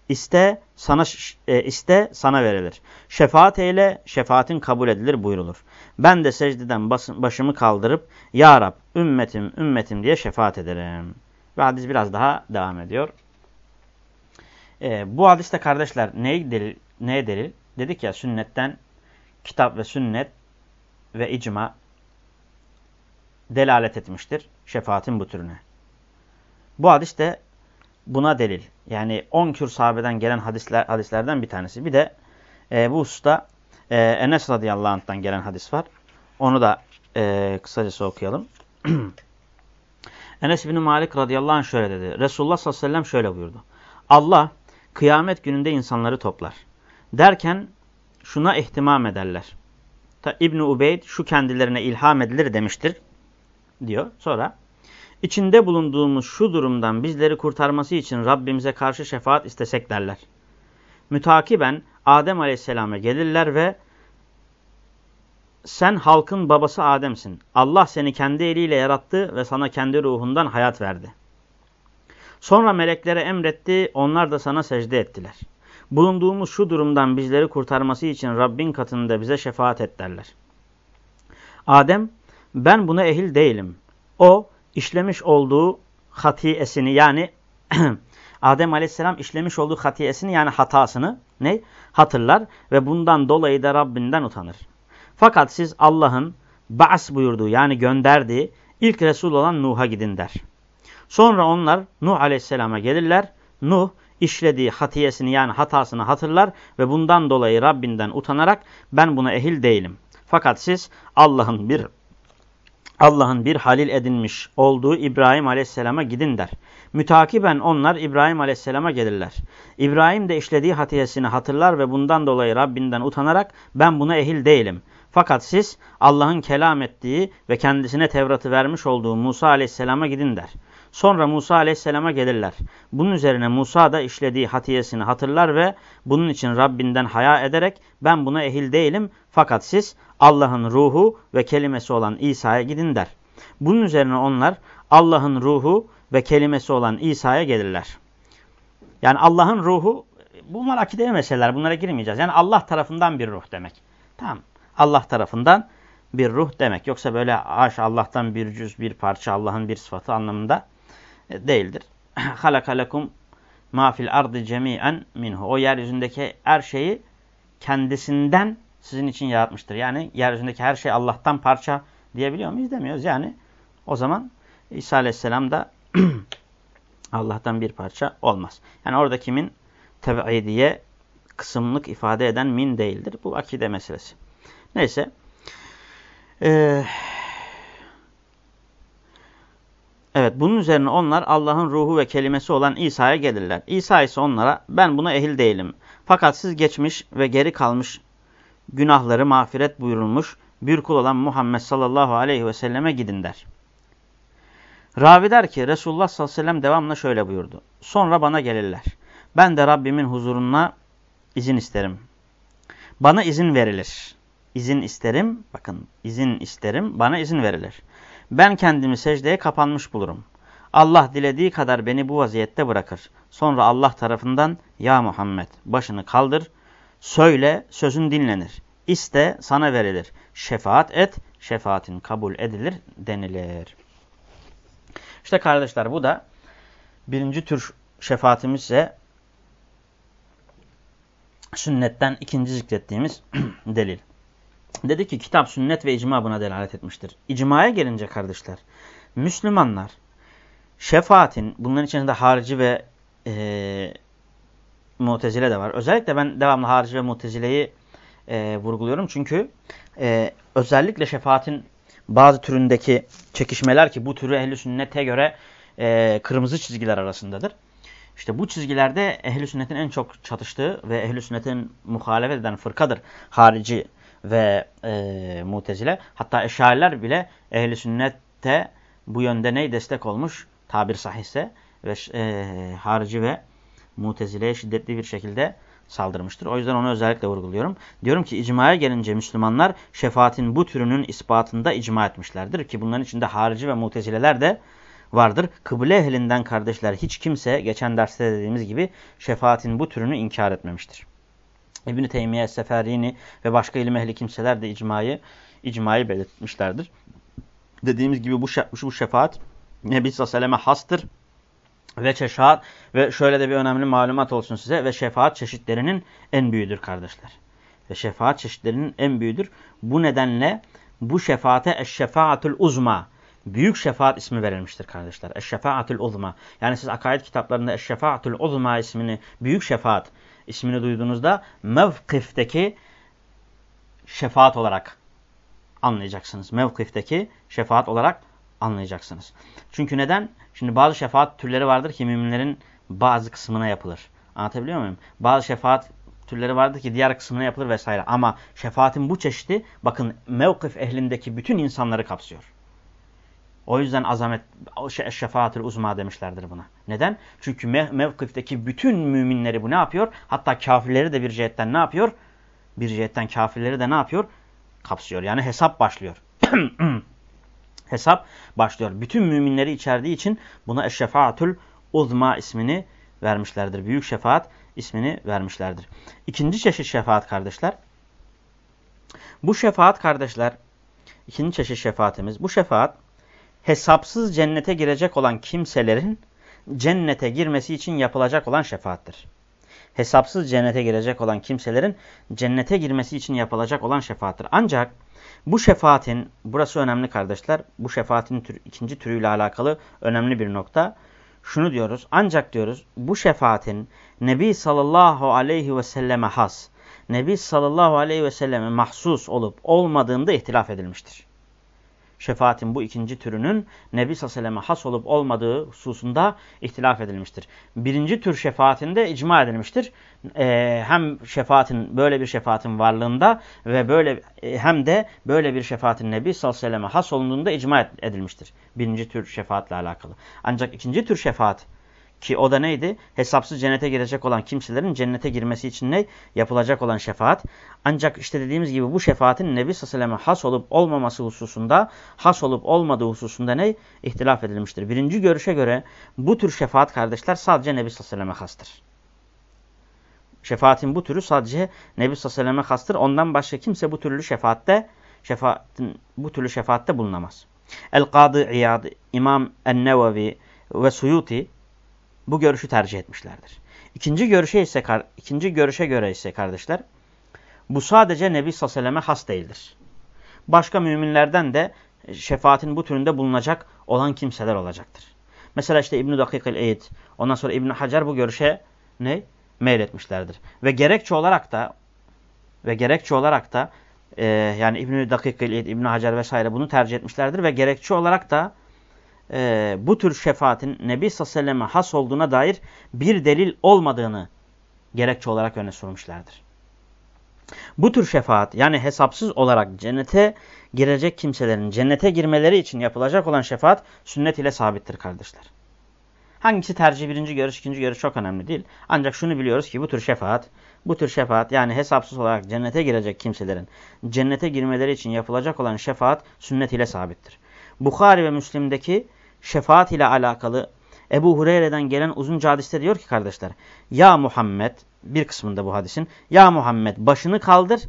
İste sana e, iste sana verilir. Şefaat eyle şefaatin kabul edilir buyrulur. Ben de secdeden başımı kaldırıp ya Rab ümmetim ümmetim diye şefaat ederim. Ve hadis biraz daha devam ediyor. E, bu hadiste kardeşler neye delil, neye delil? Dedik ya sünnetten kitap ve sünnet ve icma delalet etmiştir şefaatin bu türüne. Bu hadis de buna delil. Yani 10 kür sahabeden gelen hadisler, hadislerden bir tanesi. Bir de e, bu hususta e, Enes radıyallahu anh'tan gelen hadis var. Onu da e, kısacası okuyalım. *clears throat* Enes bin Malik radıyallahu anh şöyle dedi. Resulullah sallallahu aleyhi ve sellem şöyle buyurdu. Allah kıyamet gününde insanları toplar. Derken şuna ihtimam ederler. Ta İbn Ubeyd şu kendilerine ilham edilir demiştir diyor. Sonra içinde bulunduğumuz şu durumdan bizleri kurtarması için Rabbimize karşı şefaat istesek derler. Mütakiben Adem Aleyhisselam'a gelirler ve sen halkın babası Adem'sin. Allah seni kendi eliyle yarattı ve sana kendi ruhundan hayat verdi. Sonra meleklere emretti, onlar da sana secde ettiler. Bulunduğumuz şu durumdan bizleri kurtarması için Rabbin katında bize şefaat et derler. Adem, ben buna ehil değilim. O, işlemiş olduğu hatiyesini yani *clears throat* Adem aleyhisselam işlemiş olduğu hatiyesini yani hatasını ne? hatırlar ve bundan dolayı da Rabbinden utanır. Fakat siz Allah'ın ba's buyurduğu yani gönderdiği ilk Resul olan Nuh'a gidin der. Sonra onlar Nuh aleyhisselama gelirler. Nuh işlediği hatiyesini yani hatasını hatırlar ve bundan dolayı Rabbinden utanarak ben buna ehil değilim. Fakat siz Allah'ın bir Allah'ın bir halil edinmiş olduğu İbrahim aleyhisselama gidin der. Mütakiben onlar İbrahim aleyhisselama gelirler. İbrahim de işlediği hatiyesini hatırlar ve bundan dolayı Rabbinden utanarak ben buna ehil değilim. Fakat siz Allah'ın kelam ettiği ve kendisine Tevrat'ı vermiş olduğu Musa aleyhisselama gidin der. Sonra Musa aleyhisselama gelirler. Bunun üzerine Musa da işlediği hatiyesini hatırlar ve bunun için Rabbinden haya ederek ben buna ehil değilim fakat siz Allah'ın ruhu ve kelimesi olan İsa'ya gidin der. Bunun üzerine onlar Allah'ın ruhu ve kelimesi olan İsa'ya gelirler. Yani Allah'ın ruhu bunlar akide meseleler bunlara girmeyeceğiz. Yani Allah tarafından bir ruh demek. Tamam. Allah tarafından bir ruh demek. Yoksa böyle aş Allah'tan bir cüz, bir parça, Allah'ın bir sıfatı anlamında e, değildir. *clears throat* Halakalakum ma fil ardı cemi'en minhu. O yeryüzündeki her şeyi kendisinden sizin için yaratmıştır. Yani yeryüzündeki her şey Allah'tan parça diyebiliyor muyuz? Demiyoruz. Yani o zaman İsa Aleyhisselam da *clears throat* Allah'tan bir parça olmaz. Yani orada kimin teb'idiye kısımlık ifade eden min değildir. Bu akide meselesi. Neyse. Ee, evet bunun üzerine onlar Allah'ın ruhu ve kelimesi olan İsa'ya gelirler. İsa ise onlara ben buna ehil değilim. Fakat siz geçmiş ve geri kalmış günahları mağfiret buyurulmuş bir kul olan Muhammed sallallahu aleyhi ve selleme gidin der. Ravi der ki Resulullah sallallahu aleyhi ve sellem devamla şöyle buyurdu. Sonra bana gelirler. Ben de Rabbimin huzuruna izin isterim. Bana izin verilir. İzin isterim. Bakın izin isterim. Bana izin verilir. Ben kendimi secdeye kapanmış bulurum. Allah dilediği kadar beni bu vaziyette bırakır. Sonra Allah tarafından ya Muhammed başını kaldır. Söyle sözün dinlenir. İste sana verilir. Şefaat et şefaatin kabul edilir denilir. İşte kardeşler bu da birinci tür şefaatimiz ise sünnetten ikinci zikrettiğimiz *clears throat* delil. Dedi ki kitap, sünnet ve icma buna delalet etmiştir. İcmaya gelince kardeşler, Müslümanlar şefaatin, bunların içerisinde harici ve e, mutezile de var. Özellikle ben devamlı harici ve mutezileyi e, vurguluyorum. Çünkü e, özellikle şefaatin bazı türündeki çekişmeler ki bu türü ehli sünnete göre e, kırmızı çizgiler arasındadır. İşte bu çizgilerde ehli sünnetin en çok çatıştığı ve ehli sünnetin muhalefet eden fırkadır. Harici ve e, mutezile. Hatta eşariler bile ehli sünnette bu yönde ney destek olmuş? Tabir sahihse ve e, harici ve mutezileye şiddetli bir şekilde saldırmıştır. O yüzden onu özellikle vurguluyorum. Diyorum ki icmaya gelince Müslümanlar şefaatin bu türünün ispatında icma etmişlerdir. Ki bunların içinde harici ve mutezileler de vardır. Kıble ehlinden kardeşler hiç kimse geçen derste dediğimiz gibi şefaatin bu türünü inkar etmemiştir. İbn-i Teymiye, Seferini ve başka ilim ehli kimseler de icmayı, icmayı belirtmişlerdir. Dediğimiz gibi bu, şefaat Nebi Sallallahu hastır ve şefaat ve şöyle de bir önemli malumat olsun size ve şefaat çeşitlerinin en büyüğüdür kardeşler. Ve şefaat çeşitlerinin en büyüğüdür. Bu nedenle bu şefaate eşşefaatul uzma büyük şefaat ismi verilmiştir kardeşler. Eşşefaatul uzma. Yani siz akaid kitaplarında eşşefaatul uzma ismini, büyük şefaat ismini duyduğunuzda mevkifteki şefaat olarak anlayacaksınız. Mevkifteki şefaat olarak anlayacaksınız. Çünkü neden? Şimdi bazı şefaat türleri vardır ki müminlerin bazı kısmına yapılır. Anlatabiliyor muyum? Bazı şefaat türleri vardır ki diğer kısmına yapılır vesaire. Ama şefaatin bu çeşidi bakın mevkif ehlindeki bütün insanları kapsıyor. O yüzden azamet şefaatül uzma demişlerdir buna. Neden? Çünkü mev mevkifteki bütün müminleri bu ne yapıyor? Hatta kafirleri de bir cihetten ne yapıyor? Bir cihetten kafirleri de ne yapıyor? Kapsıyor. Yani hesap başlıyor. *clears throat* hesap başlıyor. Bütün müminleri içerdiği için buna eşşefaatül uzma ismini vermişlerdir. Büyük şefaat ismini vermişlerdir. İkinci çeşit şefaat kardeşler. Bu şefaat kardeşler, ikinci çeşit şefaatimiz. Bu şefaat hesapsız cennete girecek olan kimselerin cennete girmesi için yapılacak olan şefaattir. Hesapsız cennete girecek olan kimselerin cennete girmesi için yapılacak olan şefaattir. Ancak bu şefaatin, burası önemli kardeşler, bu şefaatin tür, ikinci türüyle alakalı önemli bir nokta. Şunu diyoruz, ancak diyoruz bu şefaatin Nebi sallallahu aleyhi ve selleme has, Nebi sallallahu aleyhi ve selleme mahsus olup olmadığında ihtilaf edilmiştir şefaatin bu ikinci türünün Nebi Sallallahu has olup olmadığı hususunda ihtilaf edilmiştir. Birinci tür şefaatinde icma edilmiştir. Ee, hem şefaatin böyle bir şefaatin varlığında ve böyle e, hem de böyle bir şefaatin Nebi Sallallahu has olunduğunda icma edilmiştir. Birinci tür şefaatle alakalı. Ancak ikinci tür şefaat ki o da neydi? Hesapsız cennete girecek olan kimselerin cennete girmesi için ne? Yapılacak olan şefaat. Ancak işte dediğimiz gibi bu şefaatin Nebi Sallallahu has olup olmaması hususunda, has olup olmadığı hususunda ne? İhtilaf edilmiştir. Birinci görüşe göre bu tür şefaat kardeşler sadece Nebi Sallallahu hastır. Şefaatin bu türü sadece Nebi Sallallahu hastır. Ondan başka kimse bu türlü şefaatte, şefaatin, bu türlü şefaatte bulunamaz. El-Kadı İyad, İmam En-Nevevi ve Suyuti bu görüşü tercih etmişlerdir. İkinci görüşe ise ikinci görüşe göre ise kardeşler bu sadece Nebi Sallallahu has değildir. Başka müminlerden de şefaatin bu türünde bulunacak olan kimseler olacaktır. Mesela işte İbn-i Dakik el-Eyd, ondan sonra İbn Hacer bu görüşe ne? Meyletmişlerdir. Ve gerekçe olarak da ve gerekçe olarak da e, yani İbn-i Dakik el-Eyd, İbn Hacer vesaire bunu tercih etmişlerdir ve gerekçe olarak da e, bu tür şefaatin Nebi Sallallahu has olduğuna dair bir delil olmadığını gerekçe olarak öne sürmüşlerdir. Bu tür şefaat yani hesapsız olarak cennete girecek kimselerin cennete girmeleri için yapılacak olan şefaat sünnet ile sabittir kardeşler. Hangisi tercih birinci görüş ikinci görüş çok önemli değil. Ancak şunu biliyoruz ki bu tür şefaat bu tür şefaat yani hesapsız olarak cennete girecek kimselerin cennete girmeleri için yapılacak olan şefaat sünnet ile sabittir. Bukhari ve Müslim'deki şefaat ile alakalı Ebu Hureyre'den gelen uzunca hadiste diyor ki kardeşler Ya Muhammed bir kısmında bu hadisin Ya Muhammed başını kaldır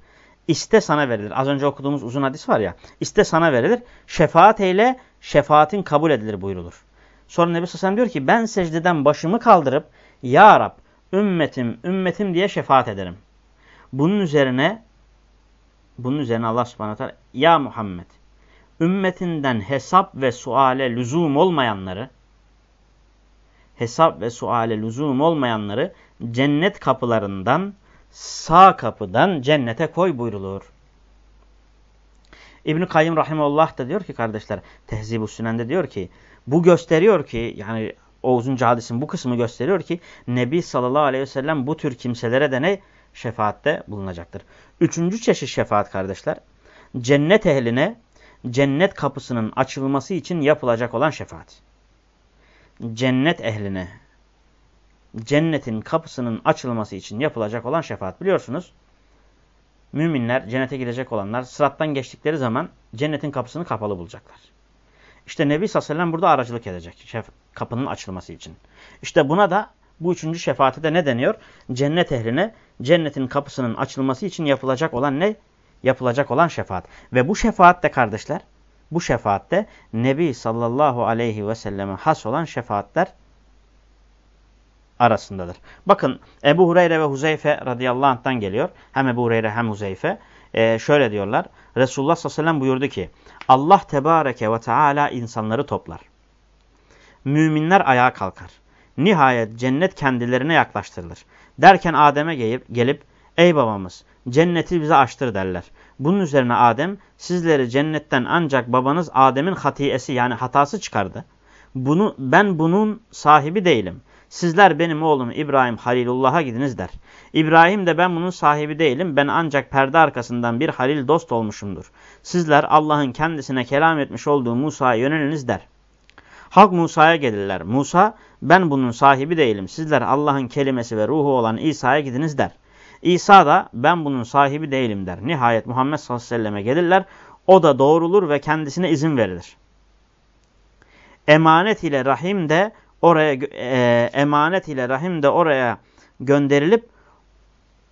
iste sana verilir. Az önce okuduğumuz uzun hadis var ya iste sana verilir. Şefaat eyle şefaatin kabul edilir buyrulur. Sonra Nebi Sassam diyor ki ben secdeden başımı kaldırıp Ya Rab ümmetim ümmetim diye şefaat ederim. Bunun üzerine bunun üzerine Allah subhanahu teala ya Muhammed ümmetinden hesap ve suale lüzum olmayanları hesap ve suale lüzum olmayanları cennet kapılarından sağ kapıdan cennete koy buyrulur. İbn-i Kayyım Rahimullah da diyor ki kardeşler Tehzib-ü Sünen'de diyor ki bu gösteriyor ki yani o uzunca hadisin bu kısmı gösteriyor ki Nebi sallallahu aleyhi ve sellem bu tür kimselere de ne? Şefaatte bulunacaktır. Üçüncü çeşit şefaat kardeşler. Cennet ehline cennet kapısının açılması için yapılacak olan şefaat. Cennet ehline cennetin kapısının açılması için yapılacak olan şefaat. Biliyorsunuz müminler, cennete gidecek olanlar sırattan geçtikleri zaman cennetin kapısını kapalı bulacaklar. İşte Nebi sallallahu burada aracılık edecek şef, kapının açılması için. İşte buna da bu üçüncü şefaate de ne deniyor? Cennet ehline cennetin kapısının açılması için yapılacak olan ne? Yapılacak olan şefaat. Ve bu şefaatte kardeşler, bu şefaatte Nebi sallallahu aleyhi ve selleme has olan şefaatler arasındadır. Bakın Ebu Hureyre ve Huzeyfe radıyallahu anh'tan geliyor. Hem Ebu Hureyre hem Huzeyfe. Ee, şöyle diyorlar. Resulullah sallallahu aleyhi ve sellem buyurdu ki Allah tebareke ve teala insanları toplar. Müminler ayağa kalkar. Nihayet cennet kendilerine yaklaştırılır. Derken Adem'e gelip, gelip ey babamız cenneti bize açtır derler. Bunun üzerine Adem sizleri cennetten ancak babanız Adem'in hatiyesi yani hatası çıkardı. Bunu, ben bunun sahibi değilim. Sizler benim oğlum İbrahim Halilullah'a gidiniz der. İbrahim de ben bunun sahibi değilim. Ben ancak perde arkasından bir halil dost olmuşumdur. Sizler Allah'ın kendisine kelam etmiş olduğu Musa'ya yöneliniz der. Halk Musa'ya gelirler. Musa ben bunun sahibi değilim. Sizler Allah'ın kelimesi ve ruhu olan İsa'ya gidiniz der. İsa da ben bunun sahibi değilim der. Nihayet Muhammed sallallahu aleyhi ve selleme gelirler. O da doğrulur ve kendisine izin verilir. Emanet ile rahim de oraya e, emanet ile rahim de oraya gönderilip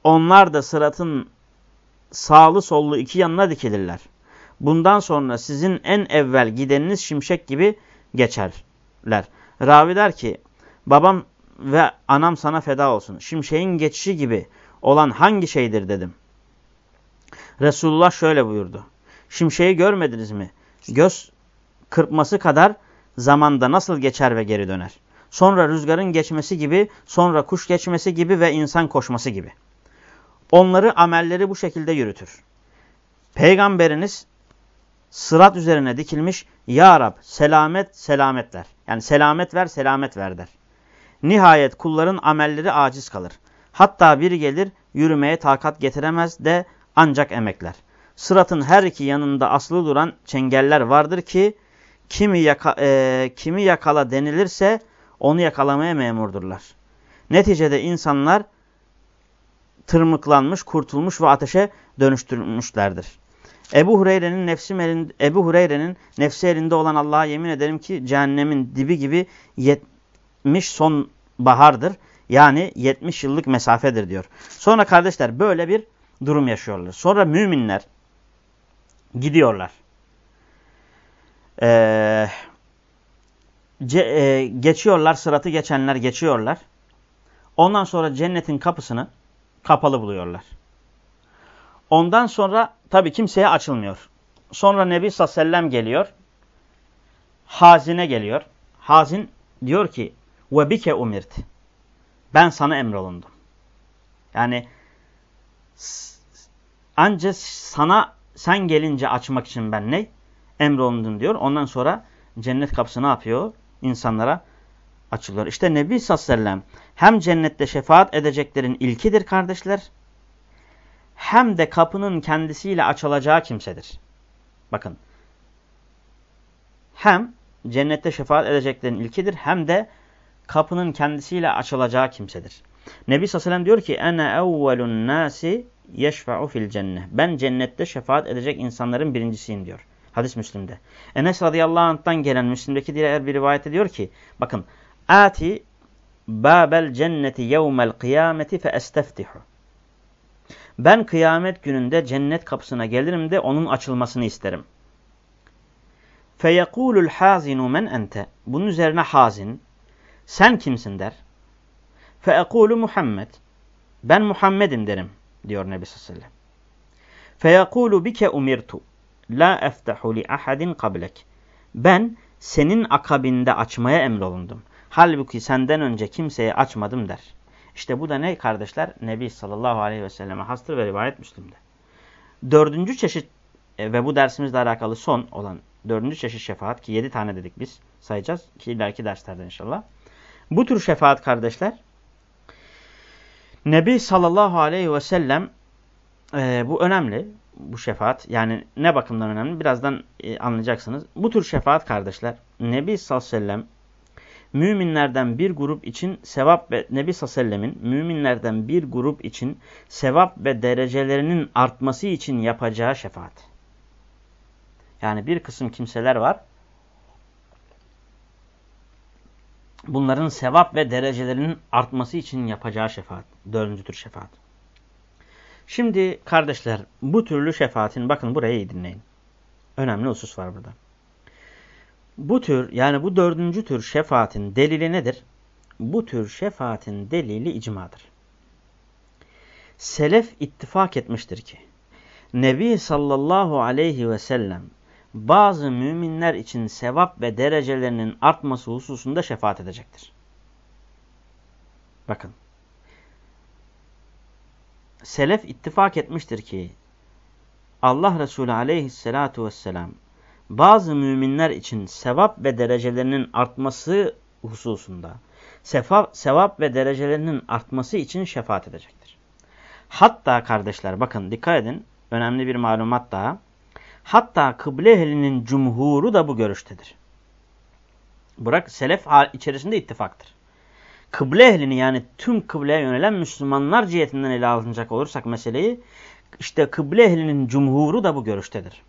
onlar da sıratın sağlı sollu iki yanına dikilirler. Bundan sonra sizin en evvel gideniniz şimşek gibi geçerler. Ravi der ki babam ve anam sana feda olsun. Şimşeğin geçişi gibi olan hangi şeydir dedim. Resulullah şöyle buyurdu. Şimşeği görmediniz mi? Göz kırpması kadar zamanda nasıl geçer ve geri döner. Sonra rüzgarın geçmesi gibi, sonra kuş geçmesi gibi ve insan koşması gibi. Onları amelleri bu şekilde yürütür. Peygamberiniz sırat üzerine dikilmiş Ya Rab selamet selametler. Yani selamet ver selamet ver der. Nihayet kulların amelleri aciz kalır. Hatta biri gelir yürümeye takat getiremez de ancak emekler. Sıratın her iki yanında asılı duran çengeller vardır ki kimi, yaka, e, kimi yakala denilirse onu yakalamaya memurdurlar. Neticede insanlar tırmıklanmış, kurtulmuş ve ateşe dönüştürmüşlerdir. Ebu Hureyre'nin nefsi elinde, Ebu Hureyre'nin nefsi elinde olan Allah'a yemin ederim ki cehennemin dibi gibi 70 son bahardır. Yani 70 yıllık mesafedir diyor. Sonra kardeşler böyle bir durum yaşıyorlar. Sonra müminler gidiyorlar. Ee, e, geçiyorlar, sıratı geçenler geçiyorlar. Ondan sonra cennetin kapısını kapalı buluyorlar. Ondan sonra tabi kimseye açılmıyor. Sonra Nebi sallallahu aleyhi ve sellem geliyor. Hazine geliyor. Hazin diyor ki ve bike umirt. Ben sana emrolundum. Yani ancak sana sen gelince açmak için ben ne? Emrolundum diyor. Ondan sonra cennet kapısı ne yapıyor? İnsanlara açılıyor. İşte Nebi sallallahu hem cennette şefaat edeceklerin ilkidir kardeşler hem de kapının kendisiyle açılacağı kimsedir. Bakın. Hem cennette şefaat edeceklerin ilkidir hem de kapının kendisiyle açılacağı kimsedir. Nebi sellem diyor ki ene evvelun nasi yeşfe'u fil cennet. Ben cennette şefaat edecek insanların birincisiyim diyor. Hadis Müslim'de. Enes radıyallahu anh'tan gelen Müslim'deki diğer bir rivayette diyor ki bakın ati babel cenneti yevmel kıyameti fe esteftihu. Ben kıyamet gününde cennet kapısına gelirim de onun açılmasını isterim. Feyekulul hazinu men ente. Bunun üzerine hazin sen kimsin der. Feekulu Muhammed. Ben Muhammed'im derim diyor Nebi sallallahu aleyhi ve sellem. Feyekulu bike umirtu la eftahu li ahadin kablek. Ben senin akabinde açmaya emrolundum. Halbuki senden önce kimseye açmadım der. İşte bu da ne kardeşler? Nebi sallallahu aleyhi ve selleme hastır ve rivayet Müslüm'de. Dördüncü çeşit e, ve bu dersimizle alakalı son olan dördüncü çeşit şefaat ki yedi tane dedik biz sayacağız ki ileriki derslerde inşallah. Bu tür şefaat kardeşler Nebi sallallahu aleyhi ve sellem e, bu önemli bu şefaat yani ne bakımdan önemli birazdan e, anlayacaksınız. Bu tür şefaat kardeşler Nebi sallallahu aleyhi ve sellem müminlerden bir grup için sevap ve Nebi sallallahu müminlerden bir grup için sevap ve derecelerinin artması için yapacağı şefaat. Yani bir kısım kimseler var. Bunların sevap ve derecelerinin artması için yapacağı şefaat. Dördüncü tür şefaat. Şimdi kardeşler bu türlü şefaatin bakın burayı iyi dinleyin. Önemli husus var burada. Bu tür yani bu dördüncü tür şefaatin delili nedir? Bu tür şefaatin delili icmadır. Selef ittifak etmiştir ki Nebi sallallahu aleyhi ve sellem bazı müminler için sevap ve derecelerinin artması hususunda şefaat edecektir. Bakın. Selef ittifak etmiştir ki Allah Resulü aleyhissalatu vesselam bazı müminler için sevap ve derecelerinin artması hususunda sevap, sevap ve derecelerinin artması için şefaat edecektir. Hatta kardeşler bakın dikkat edin önemli bir malumat daha. Hatta kıble ehlinin cumhuru da bu görüştedir. Bırak selef içerisinde ittifaktır. Kıble ehlini yani tüm kıbleye yönelen Müslümanlar cihetinden ele alınacak olursak meseleyi işte kıble ehlinin cumhuru da bu görüştedir.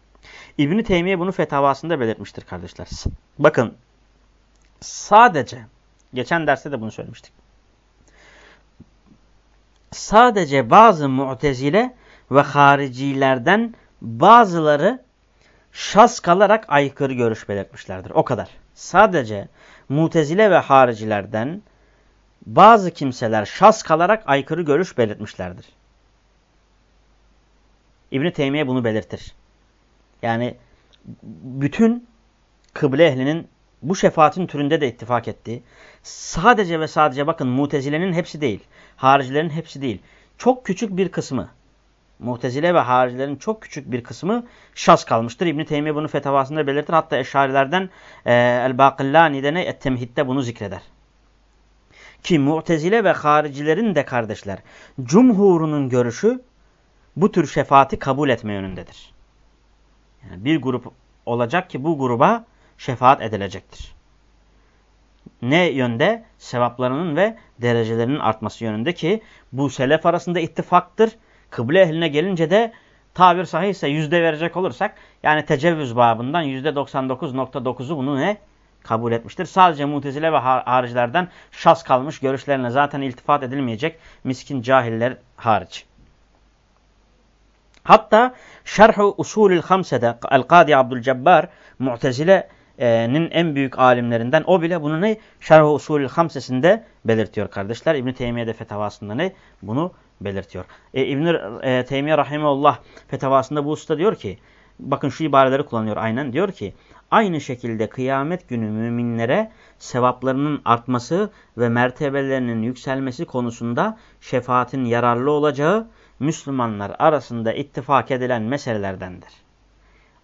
İbni Teymiye bunu fetavasında belirtmiştir kardeşler. Bakın sadece geçen derste de bunu söylemiştik. Sadece bazı mu'tezile ve haricilerden bazıları şas kalarak aykırı görüş belirtmişlerdir. O kadar. Sadece mutezile ve haricilerden bazı kimseler şas kalarak aykırı görüş belirtmişlerdir. İbn-i Teymiye bunu belirtir. Yani bütün kıble ehlinin bu şefaatin türünde de ittifak etti. Sadece ve sadece bakın mutezilenin hepsi değil. Haricilerin hepsi değil. Çok küçük bir kısmı. Muhtezile ve haricilerin çok küçük bir kısmı şas kalmıştır. İbn-i Teymiye bunu fetavasında belirtir. Hatta eşarilerden e, El-Bakillani'de ne? Et-Temhid'de bunu zikreder. Ki muhtezile ve haricilerin de kardeşler cumhurunun görüşü bu tür şefaati kabul etme yönündedir. Yani bir grup olacak ki bu gruba şefaat edilecektir. Ne yönde? Sevaplarının ve derecelerinin artması yönünde ki bu selef arasında ittifaktır. Kıble ehline gelince de tabir sahihse yüzde verecek olursak yani tecevvüz babından yüzde 99.9'u bunu ne? Kabul etmiştir. Sadece mutezile ve haricilerden şas kalmış görüşlerine zaten iltifat edilmeyecek miskin cahiller hariç. Hatta Şerh-u Usulül Hamse'de El-Kadi Abdülcebbar Mu'tezile'nin en büyük alimlerinden o bile bunu ne? Şerh-u Usulül Hamsesinde belirtiyor kardeşler. İbn-i Teymiye'de fetavasında ne? Bunu belirtiyor. E, İbn-i e, Teymiye Rahimeullah fetavasında bu usta diyor ki bakın şu ibareleri kullanıyor aynen diyor ki aynı şekilde kıyamet günü müminlere sevaplarının artması ve mertebelerinin yükselmesi konusunda şefaatin yararlı olacağı Müslümanlar arasında ittifak edilen meselelerdendir.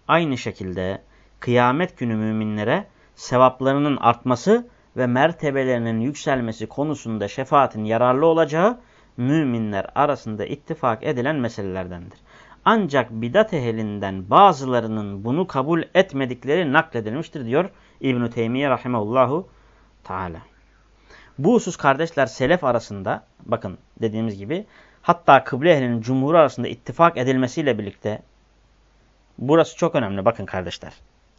Aynı şekilde kıyamet günü müminlere sevaplarının artması ve mertebelerinin yükselmesi konusunda şefaatin yararlı olacağı müminler arasında ittifak edilen meselelerdendir. Ancak bidat ehlinden bazılarının bunu kabul etmedikleri nakledilmiştir diyor İbn-i Teymiye Rahimahullahu Teala. Bu husus kardeşler selef arasında bakın dediğimiz gibi hatta kıble ehlinin cumhur arasında ittifak edilmesiyle birlikte burası çok önemli bakın kardeşler.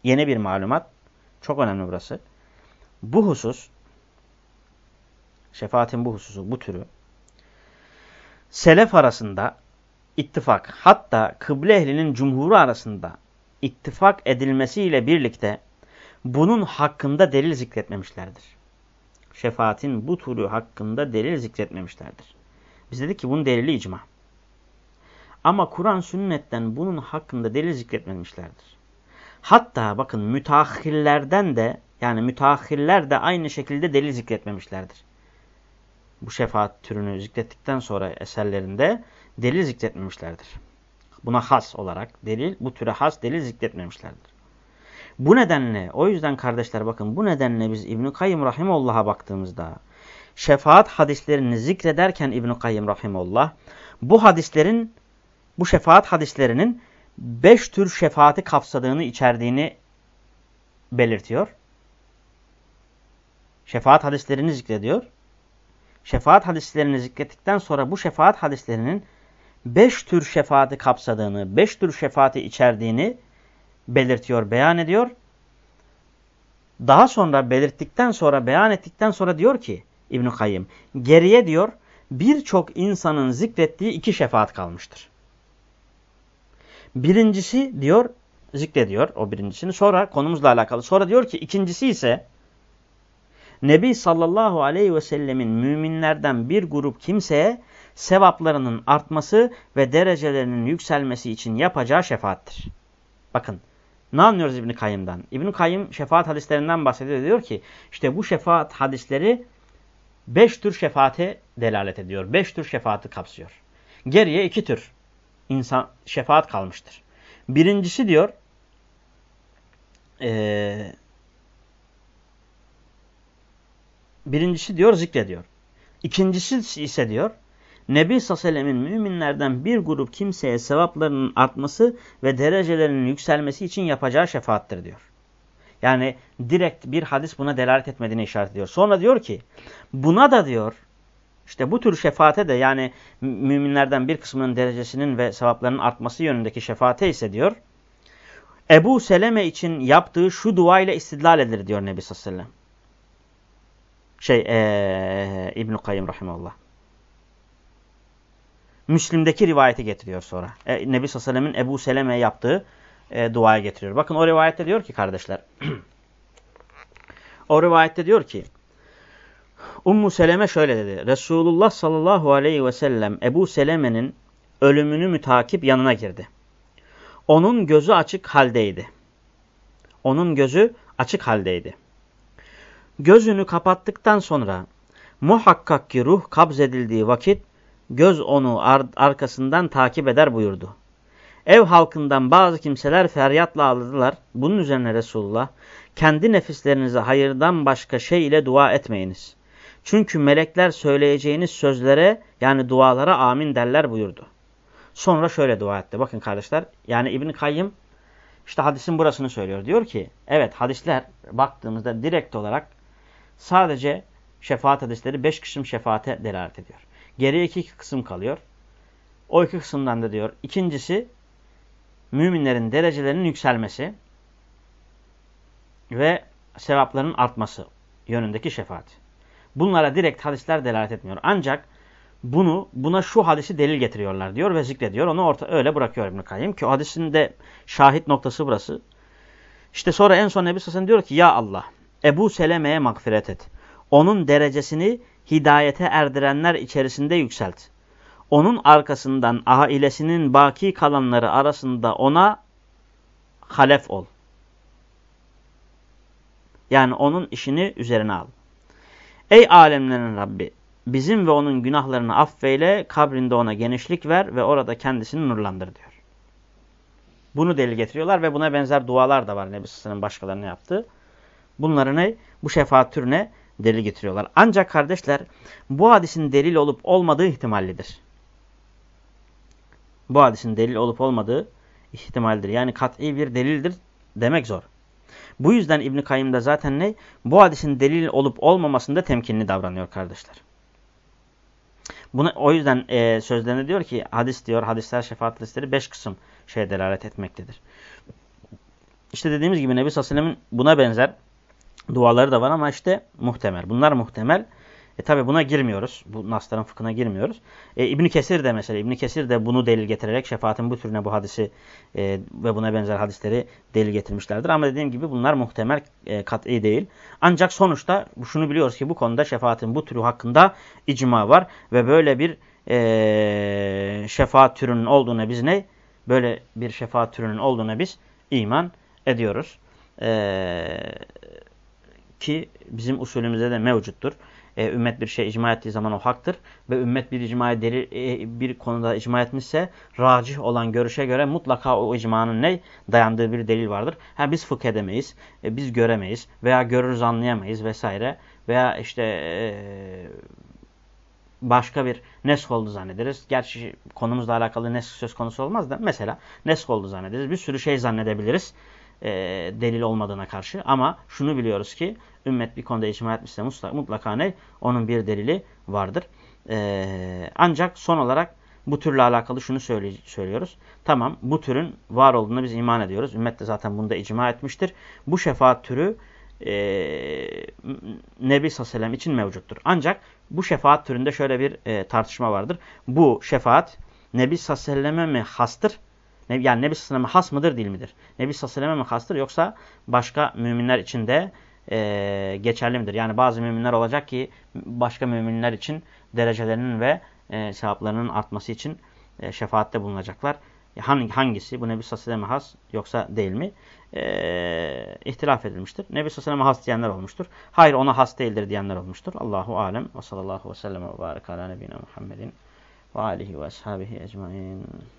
Yeni bir malumat. Çok önemli burası. Bu husus şefaatin bu hususu, bu türü selef arasında ittifak hatta kıble ehlinin cumhuru arasında ittifak edilmesiyle birlikte bunun hakkında delil zikretmemişlerdir. Şefaatin bu türü hakkında delil zikretmemişlerdir. Biz dedik ki bunun delili icma. Ama Kur'an sünnetten bunun hakkında delil zikretmemişlerdir. Hatta bakın müteahhillerden de yani müteahhiller de aynı şekilde delil zikretmemişlerdir. Bu şefaat türünü zikrettikten sonra eserlerinde delil zikretmemişlerdir. Buna has olarak delil, bu türe has delil zikretmemişlerdir. Bu nedenle, o yüzden kardeşler bakın bu nedenle biz İbn-i Kayyım Rahimullah'a baktığımızda şefaat hadislerini zikrederken İbn-i Kayyım Rahimullah bu hadislerin, bu şefaat hadislerinin beş tür şefaati kapsadığını içerdiğini belirtiyor. Şefaat hadislerini zikrediyor. Şefaat hadislerini zikrettikten sonra bu şefaat hadislerinin beş tür şefaati kapsadığını, beş tür şefaati içerdiğini belirtiyor, beyan ediyor. Daha sonra belirttikten sonra, beyan ettikten sonra diyor ki İbn-i Kayyım, geriye diyor birçok insanın zikrettiği iki şefaat kalmıştır. Birincisi diyor, zikrediyor o birincisini. Sonra konumuzla alakalı. Sonra diyor ki ikincisi ise Nebi sallallahu aleyhi ve sellemin müminlerden bir grup kimseye sevaplarının artması ve derecelerinin yükselmesi için yapacağı şefaattir. Bakın ne anlıyoruz İbn-i Kayyım'dan? İbn-i Kayyım şefaat hadislerinden bahsediyor. Diyor ki işte bu şefaat hadisleri beş tür şefaate delalet ediyor. Beş tür şefaati kapsıyor. Geriye iki tür insan şefaat kalmıştır. Birincisi diyor ee, birincisi diyor zikrediyor. İkincisi ise diyor Nebi Sallallahu müminlerden bir grup kimseye sevaplarının artması ve derecelerinin yükselmesi için yapacağı şefaattir diyor. Yani direkt bir hadis buna delalet etmediğini işaret ediyor. Sonra diyor ki buna da diyor işte bu tür şefaate de yani müminlerden bir kısmının derecesinin ve sevaplarının artması yönündeki şefaate ise diyor Ebu Seleme için yaptığı şu dua ile istidlal edilir diyor Nebi sallallahu. Şey ee, İbn-i Kayyım rahimahullah. Müslim'deki rivayeti getiriyor sonra. E, Nebi sallallahu Ebu Seleme'ye yaptığı e, duaya getiriyor. Bakın o rivayette diyor ki kardeşler. *clears throat* o rivayette diyor ki Ummu Seleme şöyle dedi. Resulullah sallallahu aleyhi ve sellem Ebu Seleme'nin ölümünü mütakip yanına girdi. Onun gözü açık haldeydi. Onun gözü açık haldeydi. Gözünü kapattıktan sonra muhakkak ki ruh kabzedildiği vakit göz onu ar arkasından takip eder buyurdu. Ev halkından bazı kimseler feryatla ağladılar. Bunun üzerine Resulullah kendi nefislerinize hayırdan başka şey ile dua etmeyiniz. Çünkü melekler söyleyeceğiniz sözlere yani dualara amin derler buyurdu. Sonra şöyle dua etti. Bakın kardeşler yani İbn Kayyım işte hadisin burasını söylüyor. Diyor ki evet hadisler baktığımızda direkt olarak sadece şefaat hadisleri beş kısım şefaate delalet ediyor. Geriye iki kısım kalıyor. O iki kısımdan da diyor. İkincisi müminlerin derecelerinin yükselmesi ve sevapların artması yönündeki şefaat. Bunlara direkt hadisler delalet etmiyor. Ancak bunu buna şu hadisi delil getiriyorlar diyor ve zikrediyor. Onu orta öyle bırakıyor İbn Kayyim ki o hadisin de şahit noktası burası. İşte sonra en son Nebi Sallallahu diyor ki ya Allah Ebu Seleme'ye mağfiret et. Onun derecesini hidayete erdirenler içerisinde yükselt. Onun arkasından ailesinin baki kalanları arasında ona halef ol. Yani onun işini üzerine al. Ey alemlerin Rabbi! Bizim ve onun günahlarını affeyle, kabrinde ona genişlik ver ve orada kendisini nurlandır diyor. Bunu delil getiriyorlar ve buna benzer dualar da var Nebi Sassan'ın başkalarına yaptığı. Bunları ne? Bu şefaat türüne delil getiriyorlar. Ancak kardeşler bu hadisin delil olup olmadığı ihtimallidir. Bu hadisin delil olup olmadığı ihtimaldir. Yani kat'i bir delildir demek zor. Bu yüzden İbn Kayyım da zaten ne? Bu hadisin delil olup olmamasında temkinli davranıyor kardeşler. Buna, o yüzden e, sözlerinde diyor ki hadis diyor hadisler şefaat hadisleri beş kısım şeye delalet etmektedir. İşte dediğimiz gibi Nebi Sallallahu buna benzer duaları da var ama işte muhtemel. Bunlar muhtemel. E tabi buna girmiyoruz. Bu nasların fıkhına girmiyoruz. E, İbni Kesir de mesela İbni Kesir de bunu delil getirerek şefaatin bu türüne bu hadisi e, ve buna benzer hadisleri delil getirmişlerdir. Ama dediğim gibi bunlar muhtemel e, kat'i değil. Ancak sonuçta şunu biliyoruz ki bu konuda şefaatin bu türü hakkında icma var. Ve böyle bir e, şefaat türünün olduğuna biz ne? Böyle bir şefaat türünün olduğuna biz iman ediyoruz. E, ki bizim usulümüzde de mevcuttur e, ümmet bir şey icma ettiği zaman o haktır. Ve ümmet bir icmaya delil, e, bir konuda icma etmişse racih olan görüşe göre mutlaka o icmanın ne? Dayandığı bir delil vardır. Ha, biz fıkh edemeyiz, e, biz göremeyiz veya görürüz anlayamayız vesaire. Veya işte e, başka bir nesk oldu zannederiz. Gerçi konumuzla alakalı nesk söz konusu olmaz da mesela nesk oldu zannederiz. Bir sürü şey zannedebiliriz e, delil olmadığına karşı. Ama şunu biliyoruz ki ümmet bir konuda icma etmişse mutlaka ne? Onun bir delili vardır. E, ancak son olarak bu türle alakalı şunu söyle, söylüyoruz. Tamam bu türün var olduğunu biz iman ediyoruz. Ümmet de zaten bunda icma etmiştir. Bu şefaat türü e, Nebi Sallallahu için mevcuttur. Ancak bu şefaat türünde şöyle bir e, tartışma vardır. Bu şefaat Nebi Sallallahu mi hastır? Yani Nebi Sallallahu has mıdır değil midir? Nebi Sallallahu mi hastır yoksa başka müminler için de e, geçerli midir? Yani bazı müminler olacak ki başka müminler için derecelerinin ve e, sevaplarının artması için e, şefaatte bulunacaklar. Hangi, hangisi? Bu Nebi Sallallahu has yoksa değil mi? E, ihtilaf edilmiştir. Nebi Sallallahu has diyenler olmuştur. Hayır ona has değildir diyenler olmuştur. Allahu alem ve sallallahu ve sellem ve barik ala nebine Muhammedin ve alihi ve ashabihi ecmain.